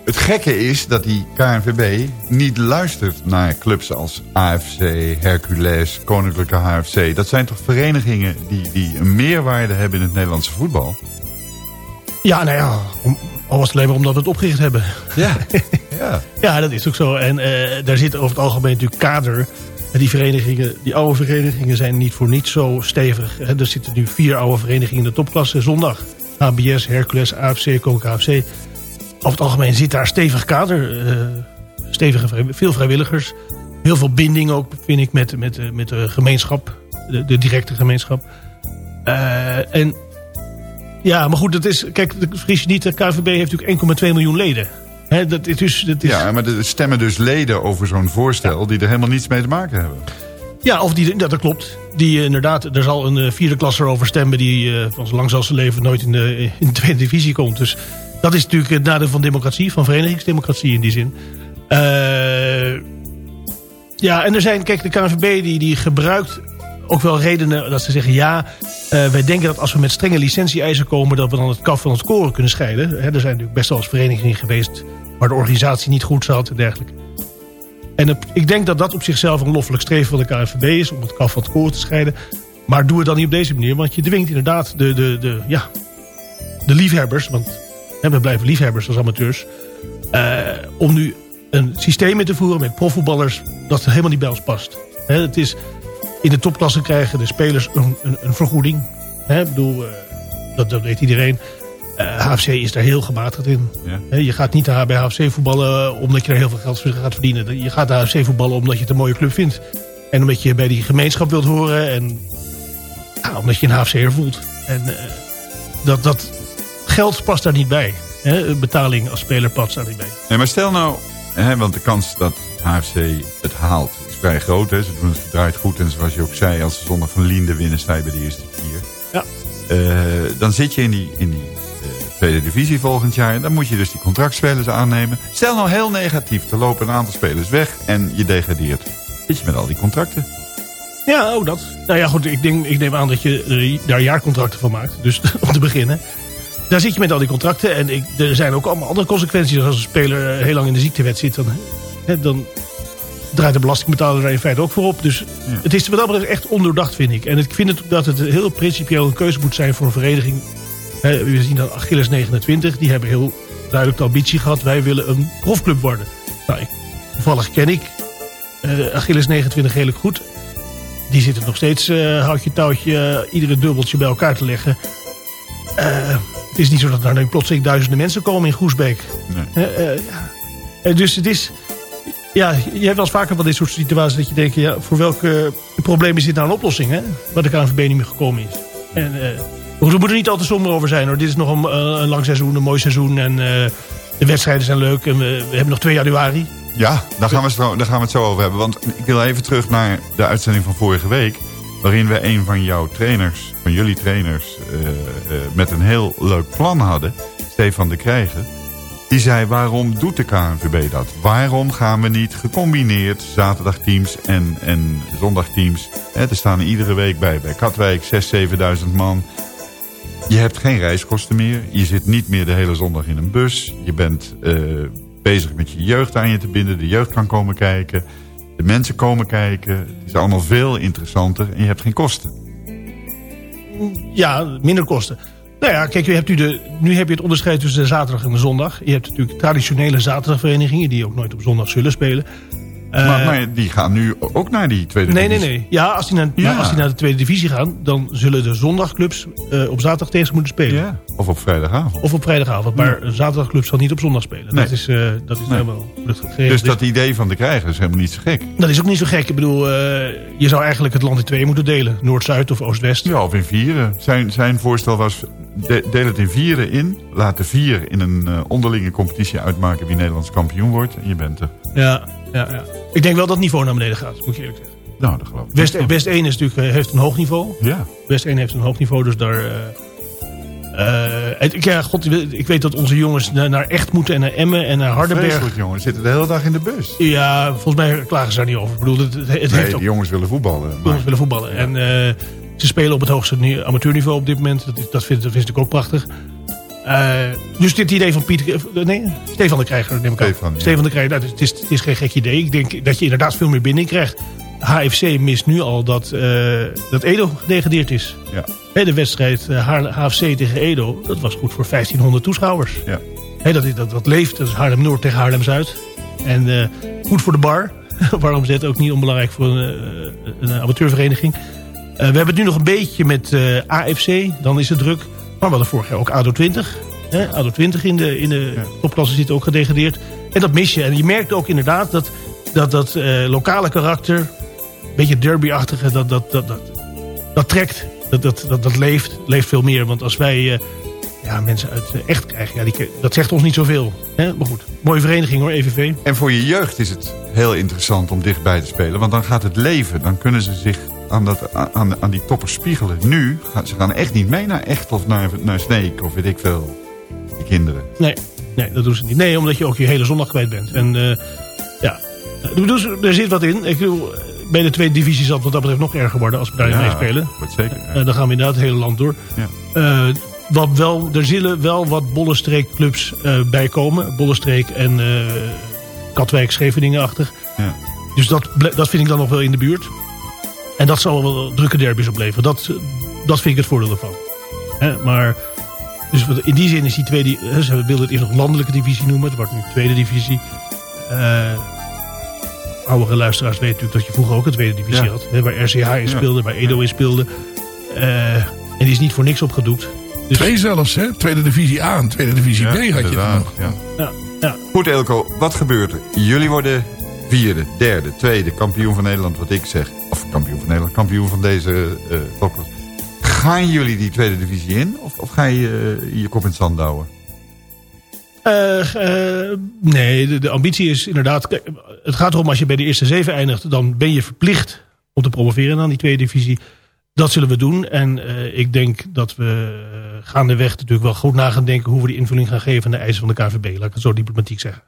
Het gekke is dat die KNVB niet luistert naar clubs als AFC, Hercules, Koninklijke HFC. Dat zijn toch verenigingen die, die een meerwaarde hebben in het Nederlandse voetbal? Ja, nou ja, al was het alleen maar omdat we het opgericht hebben. Ja, ja. ja dat is ook zo. En uh, daar zit over het algemeen natuurlijk kader. Die verenigingen, die oude verenigingen zijn niet voor niets zo stevig. Er zitten nu vier oude verenigingen in de topklasse. Zondag HBS, Hercules, AFC, Konk AFC. Over het algemeen zit daar stevig kader. Uh, stevige, veel vrijwilligers. Heel veel binding ook, vind ik, met, met, met de gemeenschap. De, de directe gemeenschap. Uh, en ja, maar goed, dat is, kijk, vergis je niet, de KVB heeft natuurlijk 1,2 miljoen leden. He, dat, is, dat is... Ja, maar er stemmen dus leden over zo'n voorstel ja. die er helemaal niets mee te maken hebben. Ja, of die, dat, klopt. Die inderdaad, er zal een vierde klasser over stemmen die uh, van zo lang als zijn leven nooit in de, in de tweede divisie komt. Dus dat is natuurlijk het nadeel van democratie, van verenigingsdemocratie in die zin. ja, en er zijn, kijk, de KNVB die, die gebruikt ook wel redenen dat ze zeggen... ja, uh, wij denken dat als we met strenge licentie-eisen komen... dat we dan het kaf van het koren kunnen scheiden. He, er zijn natuurlijk best wel eens verenigingen geweest... waar de organisatie niet goed zat en dergelijke. En ik denk dat dat op zichzelf een loffelijk streven van de KNVB is... om het kaf van het koren te scheiden. Maar doe het dan niet op deze manier. Want je dwingt inderdaad de, de, de, ja, de liefhebbers... want hè, we blijven liefhebbers als amateurs... Uh, om nu een systeem in te voeren met profvoetballers... dat helemaal niet bij ons past. He, het is in de topklasse krijgen de spelers een, een, een vergoeding. Ik bedoel, uh, dat, dat weet iedereen. Uh, HFC is daar heel gematigd in. Ja. He, je gaat niet bij HFC voetballen omdat je er heel veel geld gaat verdienen. Je gaat naar HFC voetballen omdat je het een mooie club vindt. En omdat je bij die gemeenschap wilt horen. En omdat je een HFC'er voelt. En uh, dat, dat geld past daar niet bij. Hè? Betaling als speler past daar niet bij. Nee, maar stel nou, hè, want de kans dat HFC het haalt vrij groot. Hè. Ze doen het verdraaid goed. En zoals je ook zei, als ze zonder van Linde winnen, sta je bij de eerste vier. Ja. Uh, dan zit je in die, in die uh, tweede divisie volgend jaar. En dan moet je dus die contractspelers aannemen. Stel nou heel negatief, er lopen een aantal spelers weg en je degradeert. Zit je met al die contracten. Ja, oh dat. Nou ja, goed, ik, denk, ik neem aan dat je uh, daar jaarcontracten van maakt. Dus om te beginnen. Daar zit je met al die contracten. En ik, er zijn ook allemaal andere consequenties. Als een speler heel lang in de ziektewet zit, dan, hè, dan draait de belastingbetaler daar in feite ook voor op. Dus ja. het is wat dat betreft echt ondoordacht, vind ik. En ik vind het, dat het heel principieel een keuze moet zijn voor een vereniging... Hè, we zien dan Achilles 29, die hebben heel duidelijk de ambitie gehad. Wij willen een profclub worden. Nou, ik, toevallig ken ik eh, Achilles 29 redelijk goed. Die zitten nog steeds eh, houtje touwtje, eh, iedere dubbeltje bij elkaar te leggen. Eh, het is niet zo dat er nu plotseling duizenden mensen komen in Groesbeek. Nee. Eh, eh, dus het is... Ja, je hebt wel eens vaker van dit soort situaties dat je denkt... Ja, voor welke probleem is dit nou een oplossing, hè? Waar de KNVB niet meer gekomen is. En eh, we moeten er niet al te somber over zijn, hoor. Dit is nog een, een lang seizoen, een mooi seizoen. En de wedstrijden zijn leuk. En we, we hebben nog 2 januari. Ja, daar gaan, we daar gaan we het zo over hebben. Want ik wil even terug naar de uitzending van vorige week. Waarin we een van jouw trainers, van jullie trainers, eh, eh, met een heel leuk plan hadden. Stefan de Krijgen. Die zei, waarom doet de KNVB dat? Waarom gaan we niet gecombineerd zaterdagteams en, en zondagteams? Er staan er iedere week bij, bij Katwijk 6.000, 7.000 man. Je hebt geen reiskosten meer. Je zit niet meer de hele zondag in een bus. Je bent eh, bezig met je jeugd aan je te binden. De jeugd kan komen kijken. De mensen komen kijken. Het is allemaal veel interessanter. En je hebt geen kosten. Ja, minder kosten. Nou ja, kijk, u hebt u de, nu heb je het onderscheid tussen de zaterdag en de zondag. Je hebt natuurlijk traditionele zaterdagverenigingen... die ook nooit op zondag zullen spelen. Eh, maar, maar die gaan nu ook naar die tweede Nee, nee, divisie. nee. Ja, als die naar, Ja. als die naar de tweede divisie gaan... dan zullen de zondagclubs eh, op zaterdag tegen ze moeten spelen. Ja, of op vrijdagavond. Of op vrijdagavond. Maar een zaterdagclub zal niet op zondag spelen. Nee. Dat is, eh, dat is Nee. helemaal. Dus dat idee van de krijgen is helemaal niet zo gek. Dat is ook niet zo gek. Ik bedoel, je zou eigenlijk het land in twee moeten delen. Noord-Zuid of Oost-West. Ja, of in vieren. Zijn, zijn voorstel was, de- deel het in vieren in. Laat de vier in een onderlinge competitie uitmaken wie Nederlands kampioen wordt. En je bent er. Ja, ja, ja. Ik denk wel dat het niveau naar beneden gaat, moet je eerlijk zeggen. Nou, dat geloof ik. West, West 1 is natuurlijk, eh, heeft een hoog niveau. Ja. West 1 heeft een hoog niveau, dus daar... eh, eh, ja, god, ik weet dat onze jongens naar, Echt moeten en naar Emmen en naar Hardenberg. Vreselijk, jongen. Ze zitten de hele dag in de bus. Ja, volgens mij klagen ze daar niet over. Ik bedoel, het, het, nee, heeft de ook jongens willen voetballen. Maar, jongens willen voetballen. En ze spelen op het hoogste ni- amateurniveau op dit moment. Dat, dat, vind, dat vind ik ook prachtig. Eh, dus dit idee van Pieter... eh, Nee, Stefan de Krijger neem ik aan. Stefan, ja. Stefan de Krijger, nou, het, is, het is geen gek idee. Ik denk dat je inderdaad veel meer binding krijgt. HFC mist nu al dat, eh, dat Edo gedegradeerd is. Ja. De wedstrijd Haarle- HFC tegen Edo, dat was goed voor 1500 toeschouwers. Ja. Dat, dat, dat leeft, dat is Haarlem-Noord tegen Haarlem-Zuid. En goed voor de bar. Waarom zet ook niet onbelangrijk voor een, een amateurvereniging. We hebben het nu nog een beetje met AFC, dan is het druk. Maar we hadden vorig jaar ook ADO 20. Hè? ADO 20 in de, in de topklasse zit ook gedegradeerd. En dat mis je. En je merkt ook inderdaad dat dat, dat eh, lokale karakter... een beetje derbyachtige, dat, dat, dat, dat, dat trekt. Dat, dat, dat, dat leeft, leeft veel meer. Want als wij eh, ja, mensen uit eh, echt krijgen... Ja, die, dat zegt ons niet zoveel. Hè? Maar goed, mooie vereniging hoor, EVV. En voor je jeugd is het heel interessant om dichtbij te spelen. Want dan gaat het leven. Dan kunnen ze zich aan, dat, aan, aan die toppers spiegelen. Nu, gaan, ze gaan echt niet mee naar Echt of naar, naar Sneek of weet ik veel. Die kinderen. Nee, nee, dat doen ze niet. Nee, omdat je ook je hele zondag kwijt bent. En eh, ja, Ik bedoel, er zit wat in. Ik bedoel, bij de tweede divisie zal het wat dat betreft nog erger worden als we daarin Ja, meespelen. zeker. Eh, dan gaan we inderdaad het hele land door. Ja. Eh, wat wel, er zullen wel wat Bollenstreek-clubs eh bij komen. Bollenstreek en eh Katwijk, Scheveningen-achtig. Ja. Dus dat, dat vind ik dan nog wel in de buurt. En dat zal wel drukke derbies opleveren. Dat, dat vind ik het voordeel ervan. Hè, maar dus in die zin is die tweede... hè, Ze wilden het eerst nog landelijke divisie noemen. Het wordt nu tweede divisie. Eh oudere luisteraars weten natuurlijk dat je vroeger ook een tweede divisie Ja. had. Waar RCH in Ja. speelde, waar Edo in speelde. Eh, en die is niet voor niks opgedoekt. Dus, Twee zelfs, hè? Tweede divisie A en tweede divisie B had je dan nog. ja. ja, ja. Goed Elko, wat gebeurt er? Jullie worden vierde, derde, tweede kampioen van Nederland, wat ik zeg. Kampioen van Nederland, kampioen van deze uh. Gaan jullie die tweede divisie in? Of, of ga je eh, je kop in het zand douwen? Eh, nee, de, ambitie is inderdaad... kijk, het gaat erom als je bij de eerste zeven eindigt... dan ben je verplicht om te promoveren aan die tweede divisie. Dat zullen we doen. En ik denk dat we gaandeweg natuurlijk wel goed na gaan denken... hoe we die invulling gaan geven aan de eisen van de KVB. Laat ik het zo diplomatiek zeggen.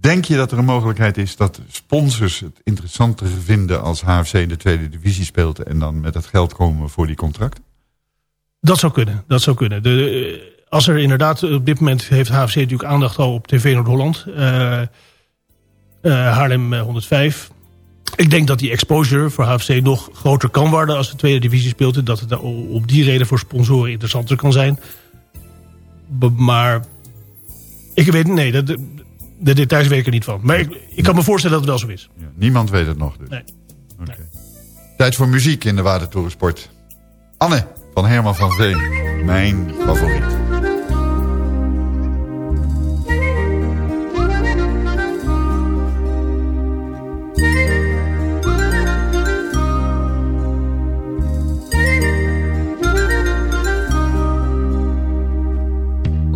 Denk je dat er een mogelijkheid is dat sponsors het interessanter vinden... als HFC in de tweede divisie speelt... en dan met het geld komen voor die contracten? Dat zou kunnen. Dat zou kunnen. De, eh, als er inderdaad op dit moment heeft HFC natuurlijk aandacht al op TV Noord-Holland. eh, eh, Haarlem eh, 105. Ik denk dat die exposure voor HFC nog groter kan worden als de tweede divisie speelt. En dat het op die reden voor sponsoren interessanter kan zijn. Maar ik weet, nee, de, de, de details weet ik er niet van. Maar ik, ik kan me voorstellen dat het wel zo is. Ja, niemand weet het nog dus. Nee. Oké. Tijd voor muziek in de Watertorensport. Anne van Herman van Veen. Mijn favoriet.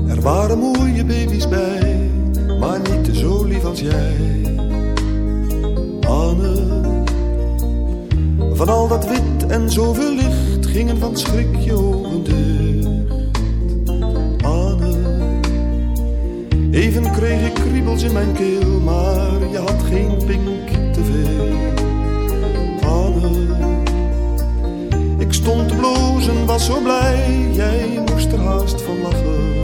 Er waren mooie baby's bij, jij. Anne, van al dat wit en zoveel licht gingen van schrik je ogen dicht. Anne, even kreeg ik kriebels in mijn keel, maar je had geen pink te veel. Anne, ik stond te blozen, was zo blij, jij moest er haast van lachen.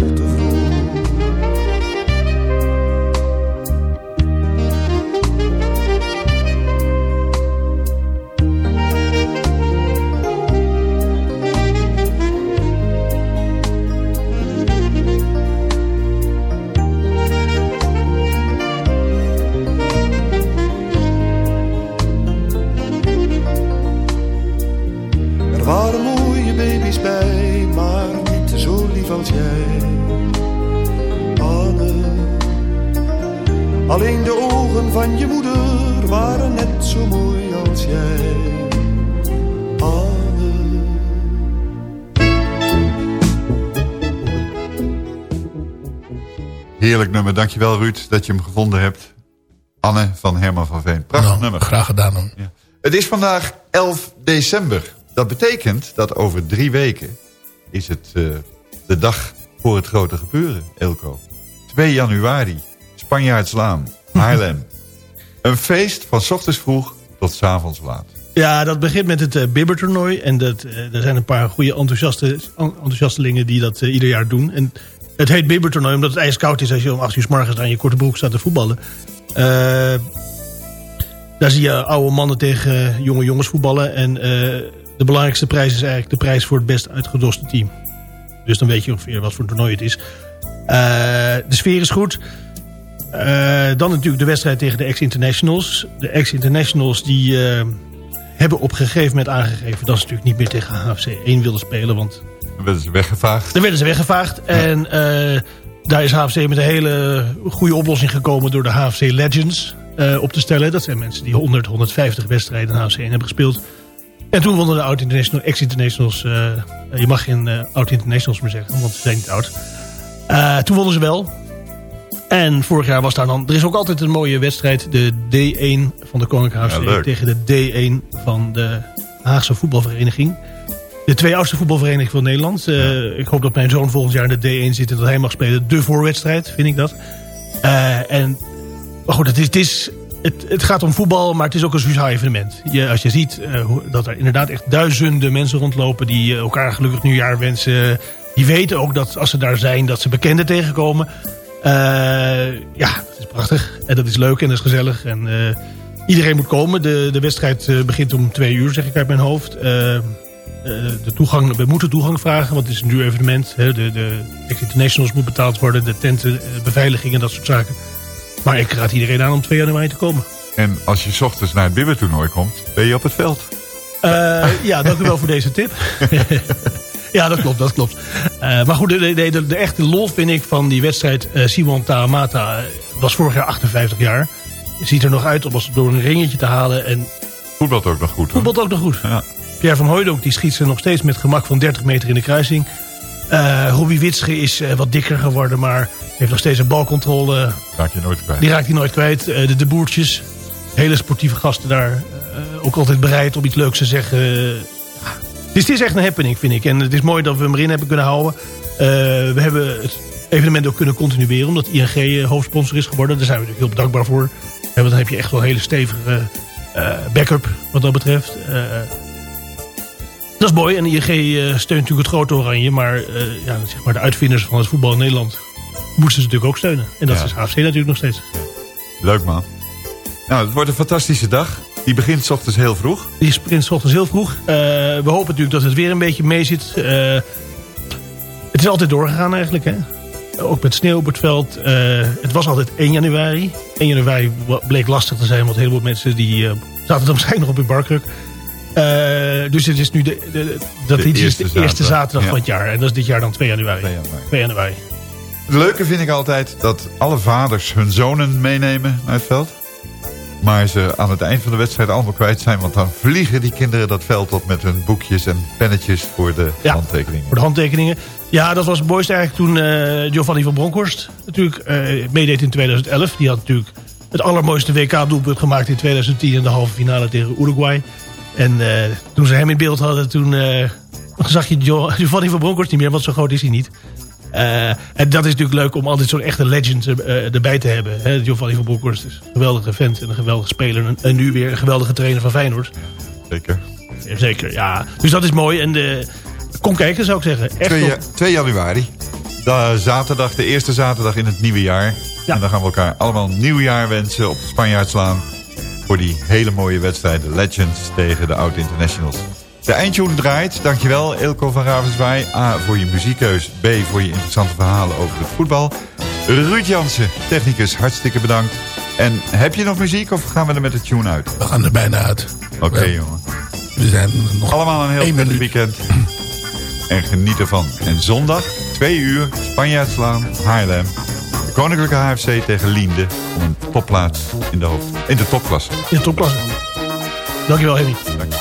nummer. Dankjewel Ruud dat je hem gevonden hebt. Anne van Herman van Veen. Prachtig Nou, nummer. graag gedaan. Ja. Het is vandaag 11 december. Dat betekent dat over drie weken is het eh, de dag voor het grote gebeuren, Elko. 2 januari, Spanjaardslaan, Haarlem. Een feest van 's ochtends vroeg tot 's avonds laat. Ja, dat begint met het eh, bibbertoernooi. En dat, eh, er zijn een paar goede enthousiaste, enthousiastelingen die dat ieder jaar doen. En het heet bibbertoernooi omdat het ijskoud is als je om 8 uur s morgens aan je korte broek staat te voetballen. Eh, daar zie je oude mannen tegen jonge jongens voetballen. En eh, de belangrijkste prijs is eigenlijk de prijs voor het best uitgedoste team. Dus dan weet je ongeveer wat voor toernooi het is. Eh, de sfeer is goed. Dan natuurlijk de wedstrijd tegen de ex-internationals. De ex-internationals die hebben op een gegeven moment aangegeven... dat ze natuurlijk niet meer tegen HFC 1 wilden spelen. Want werden ze weggevaagd. dan werden ze weggevaagd. En eh, daar is HFC met een hele goede oplossing gekomen... door de HFC Legends eh, op te stellen. Dat zijn mensen die 100, 150 wedstrijden in HFC 1 hebben gespeeld. En toen wonnen de oud-international, ex-internationals... eh, je mag geen eh, oud-internationals meer zeggen, want ze zijn niet oud. Toen wonnen ze wel. En vorig jaar was daar dan... Er is ook altijd een mooie wedstrijd. De D1 van de Koninklijke HFC tegen de D1 van de Haagse voetbalvereniging. De twee oudste voetbalverenigingen van Nederland. Eh, Ik hoop dat mijn zoon volgend jaar in de D1 zit en dat hij mag spelen. De voorwedstrijd, vind ik dat. Eh, en, maar goed, het, is, het, is, het, het gaat om voetbal, maar het is ook een sociaal evenement. Je, als je ziet eh, hoe- dat er inderdaad echt duizenden mensen rondlopen... die elkaar gelukkig nieuwjaar wensen. Die weten ook dat als ze daar zijn, dat ze bekenden tegenkomen. ja, dat is prachtig. En dat is leuk en dat is gezellig. En iedereen moet komen. De, de wedstrijd begint om twee uur, zeg ik uit mijn hoofd. De toegang, we moeten toegang vragen, want het is een duur evenement. Hè. De, de Internationals moet betaald worden, de tenten, beveiliging en dat soort zaken. Maar ik raad iedereen aan om 2 januari te komen. En als je 's ochtends naar het bibbertoernooi komt, ben je op het veld. Uh, ja, dank u wel voor deze tip. ja, dat klopt, dat klopt. Uh, maar goed, de, de, de, de, echte lol vind ik van die wedstrijd... Uh, Simon Taamata was vorig jaar 58 jaar. Ziet er nog uit om als door een ringetje te halen. En voetbalt ook nog goed. Voetbalt ook nog goed. Ja. Pierre van Hooydonk die schiet ze nog steeds met gemak van 30 meter in de kruising. Robbie Witsche is wat dikker geworden, maar heeft nog steeds een balcontrole. Nooit kwijt. Die raakt hij nooit kwijt. de, de boertjes, hele sportieve gasten daar. ook altijd bereid om iets leuks te zeggen. Dus het is echt een happening, vind ik. En het is mooi dat we hem erin hebben kunnen houden. we hebben het evenement ook kunnen continueren... omdat ING hoofdsponsor is geworden. Daar zijn we natuurlijk heel dankbaar voor. want dan heb je echt wel een hele stevige backup wat dat betreft. Dat is mooi. En ING steunt natuurlijk het grote oranje. Maar, ja, zeg maar de uitvinders van het voetbal in Nederland... moeten ze natuurlijk ook steunen. En dat Ja. is HFC natuurlijk nog steeds. Leuk man. Nou, het wordt een fantastische dag. Die begint 's ochtends heel vroeg. Die sprint 's ochtends heel vroeg. Eh, we hopen natuurlijk dat het weer een beetje mee zit. Eh, het is altijd doorgegaan eigenlijk. Hè? Ook met sneeuw op het veld. Eh, het was altijd 1 januari. 1 januari bleek lastig te zijn. Want een heleboel mensen die, eh, zaten dan waarschijnlijk nog op hun barkruk. Eh, dus het is nu de, de, dat is eerste de eerste zaterdag, ja. van het jaar. En dat is dit jaar dan 2 januari. 2 januari. 2 januari. Het leuke vind ik altijd dat alle vaders hun zonen meenemen naar het veld. Maar ze aan het eind van de wedstrijd allemaal kwijt zijn. Want dan vliegen die kinderen dat veld op met hun boekjes en pennetjes voor de Ja. handtekeningen. Voor de handtekeningen. Ja, dat was het mooiste eigenlijk toen eh, Giovanni van Bronckhorst natuurlijk eh, meedeed in 2011. Die had natuurlijk het allermooiste WK-doelpunt gemaakt in 2010 in de halve finale tegen Uruguay. En eh, toen ze hem in beeld hadden, toen eh, zag je Gio- Giovanni van Bronckhorst niet meer, want zo groot is hij niet. Eh, en dat is natuurlijk leuk om altijd zo'n echte legend erbij te hebben. Hè? Giovanni van Bronckhorst is een geweldige vent en een geweldige speler. En, en nu weer een geweldige trainer van Feyenoord. Zeker. Ja, Zeker, ja. Dus dat is mooi. En de, kom kijken, zou ik zeggen. Echt 2, op- ja- 2 januari. De zaterdag, de eerste zaterdag in het nieuwe jaar. En dan gaan we elkaar allemaal een nieuwjaar wensen op de Spanjaardslaan. Voor die hele mooie wedstrijd. De Legends tegen de Oud Internationals. De eindtune draait. Dankjewel Ilko van Ravenswaai. A voor je muziekkeus. B voor je interessante verhalen over het voetbal. Ruud Jansen, technicus, hartstikke bedankt. En heb je nog muziek of gaan we er met de tune uit? We gaan er bijna uit. Oké Ja. jongen. We zijn nog Allemaal een heel prettig minuut. weekend. En geniet ervan. En zondag, 2 uur, Spanjaardslaan, Haarlem. De Koninklijke HFC tegen Liende. Om een topplaats in de, hoofd, in de topklasse. In de topklasse. Dankjewel, Henry. Dank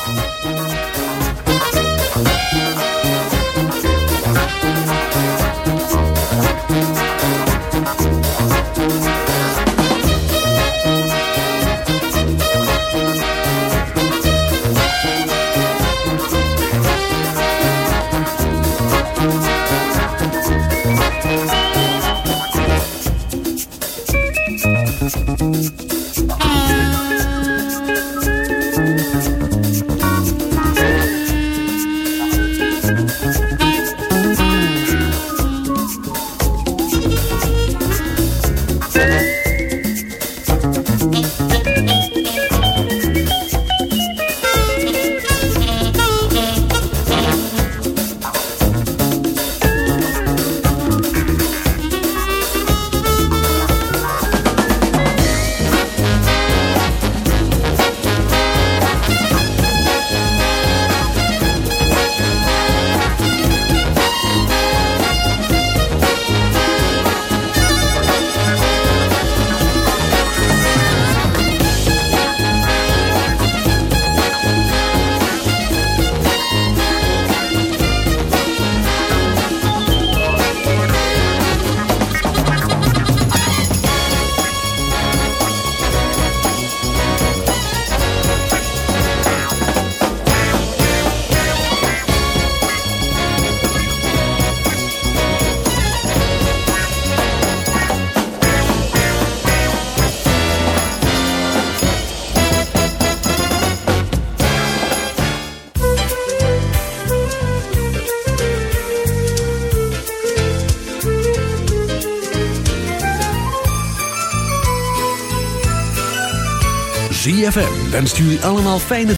3FM wenst jullie allemaal fijne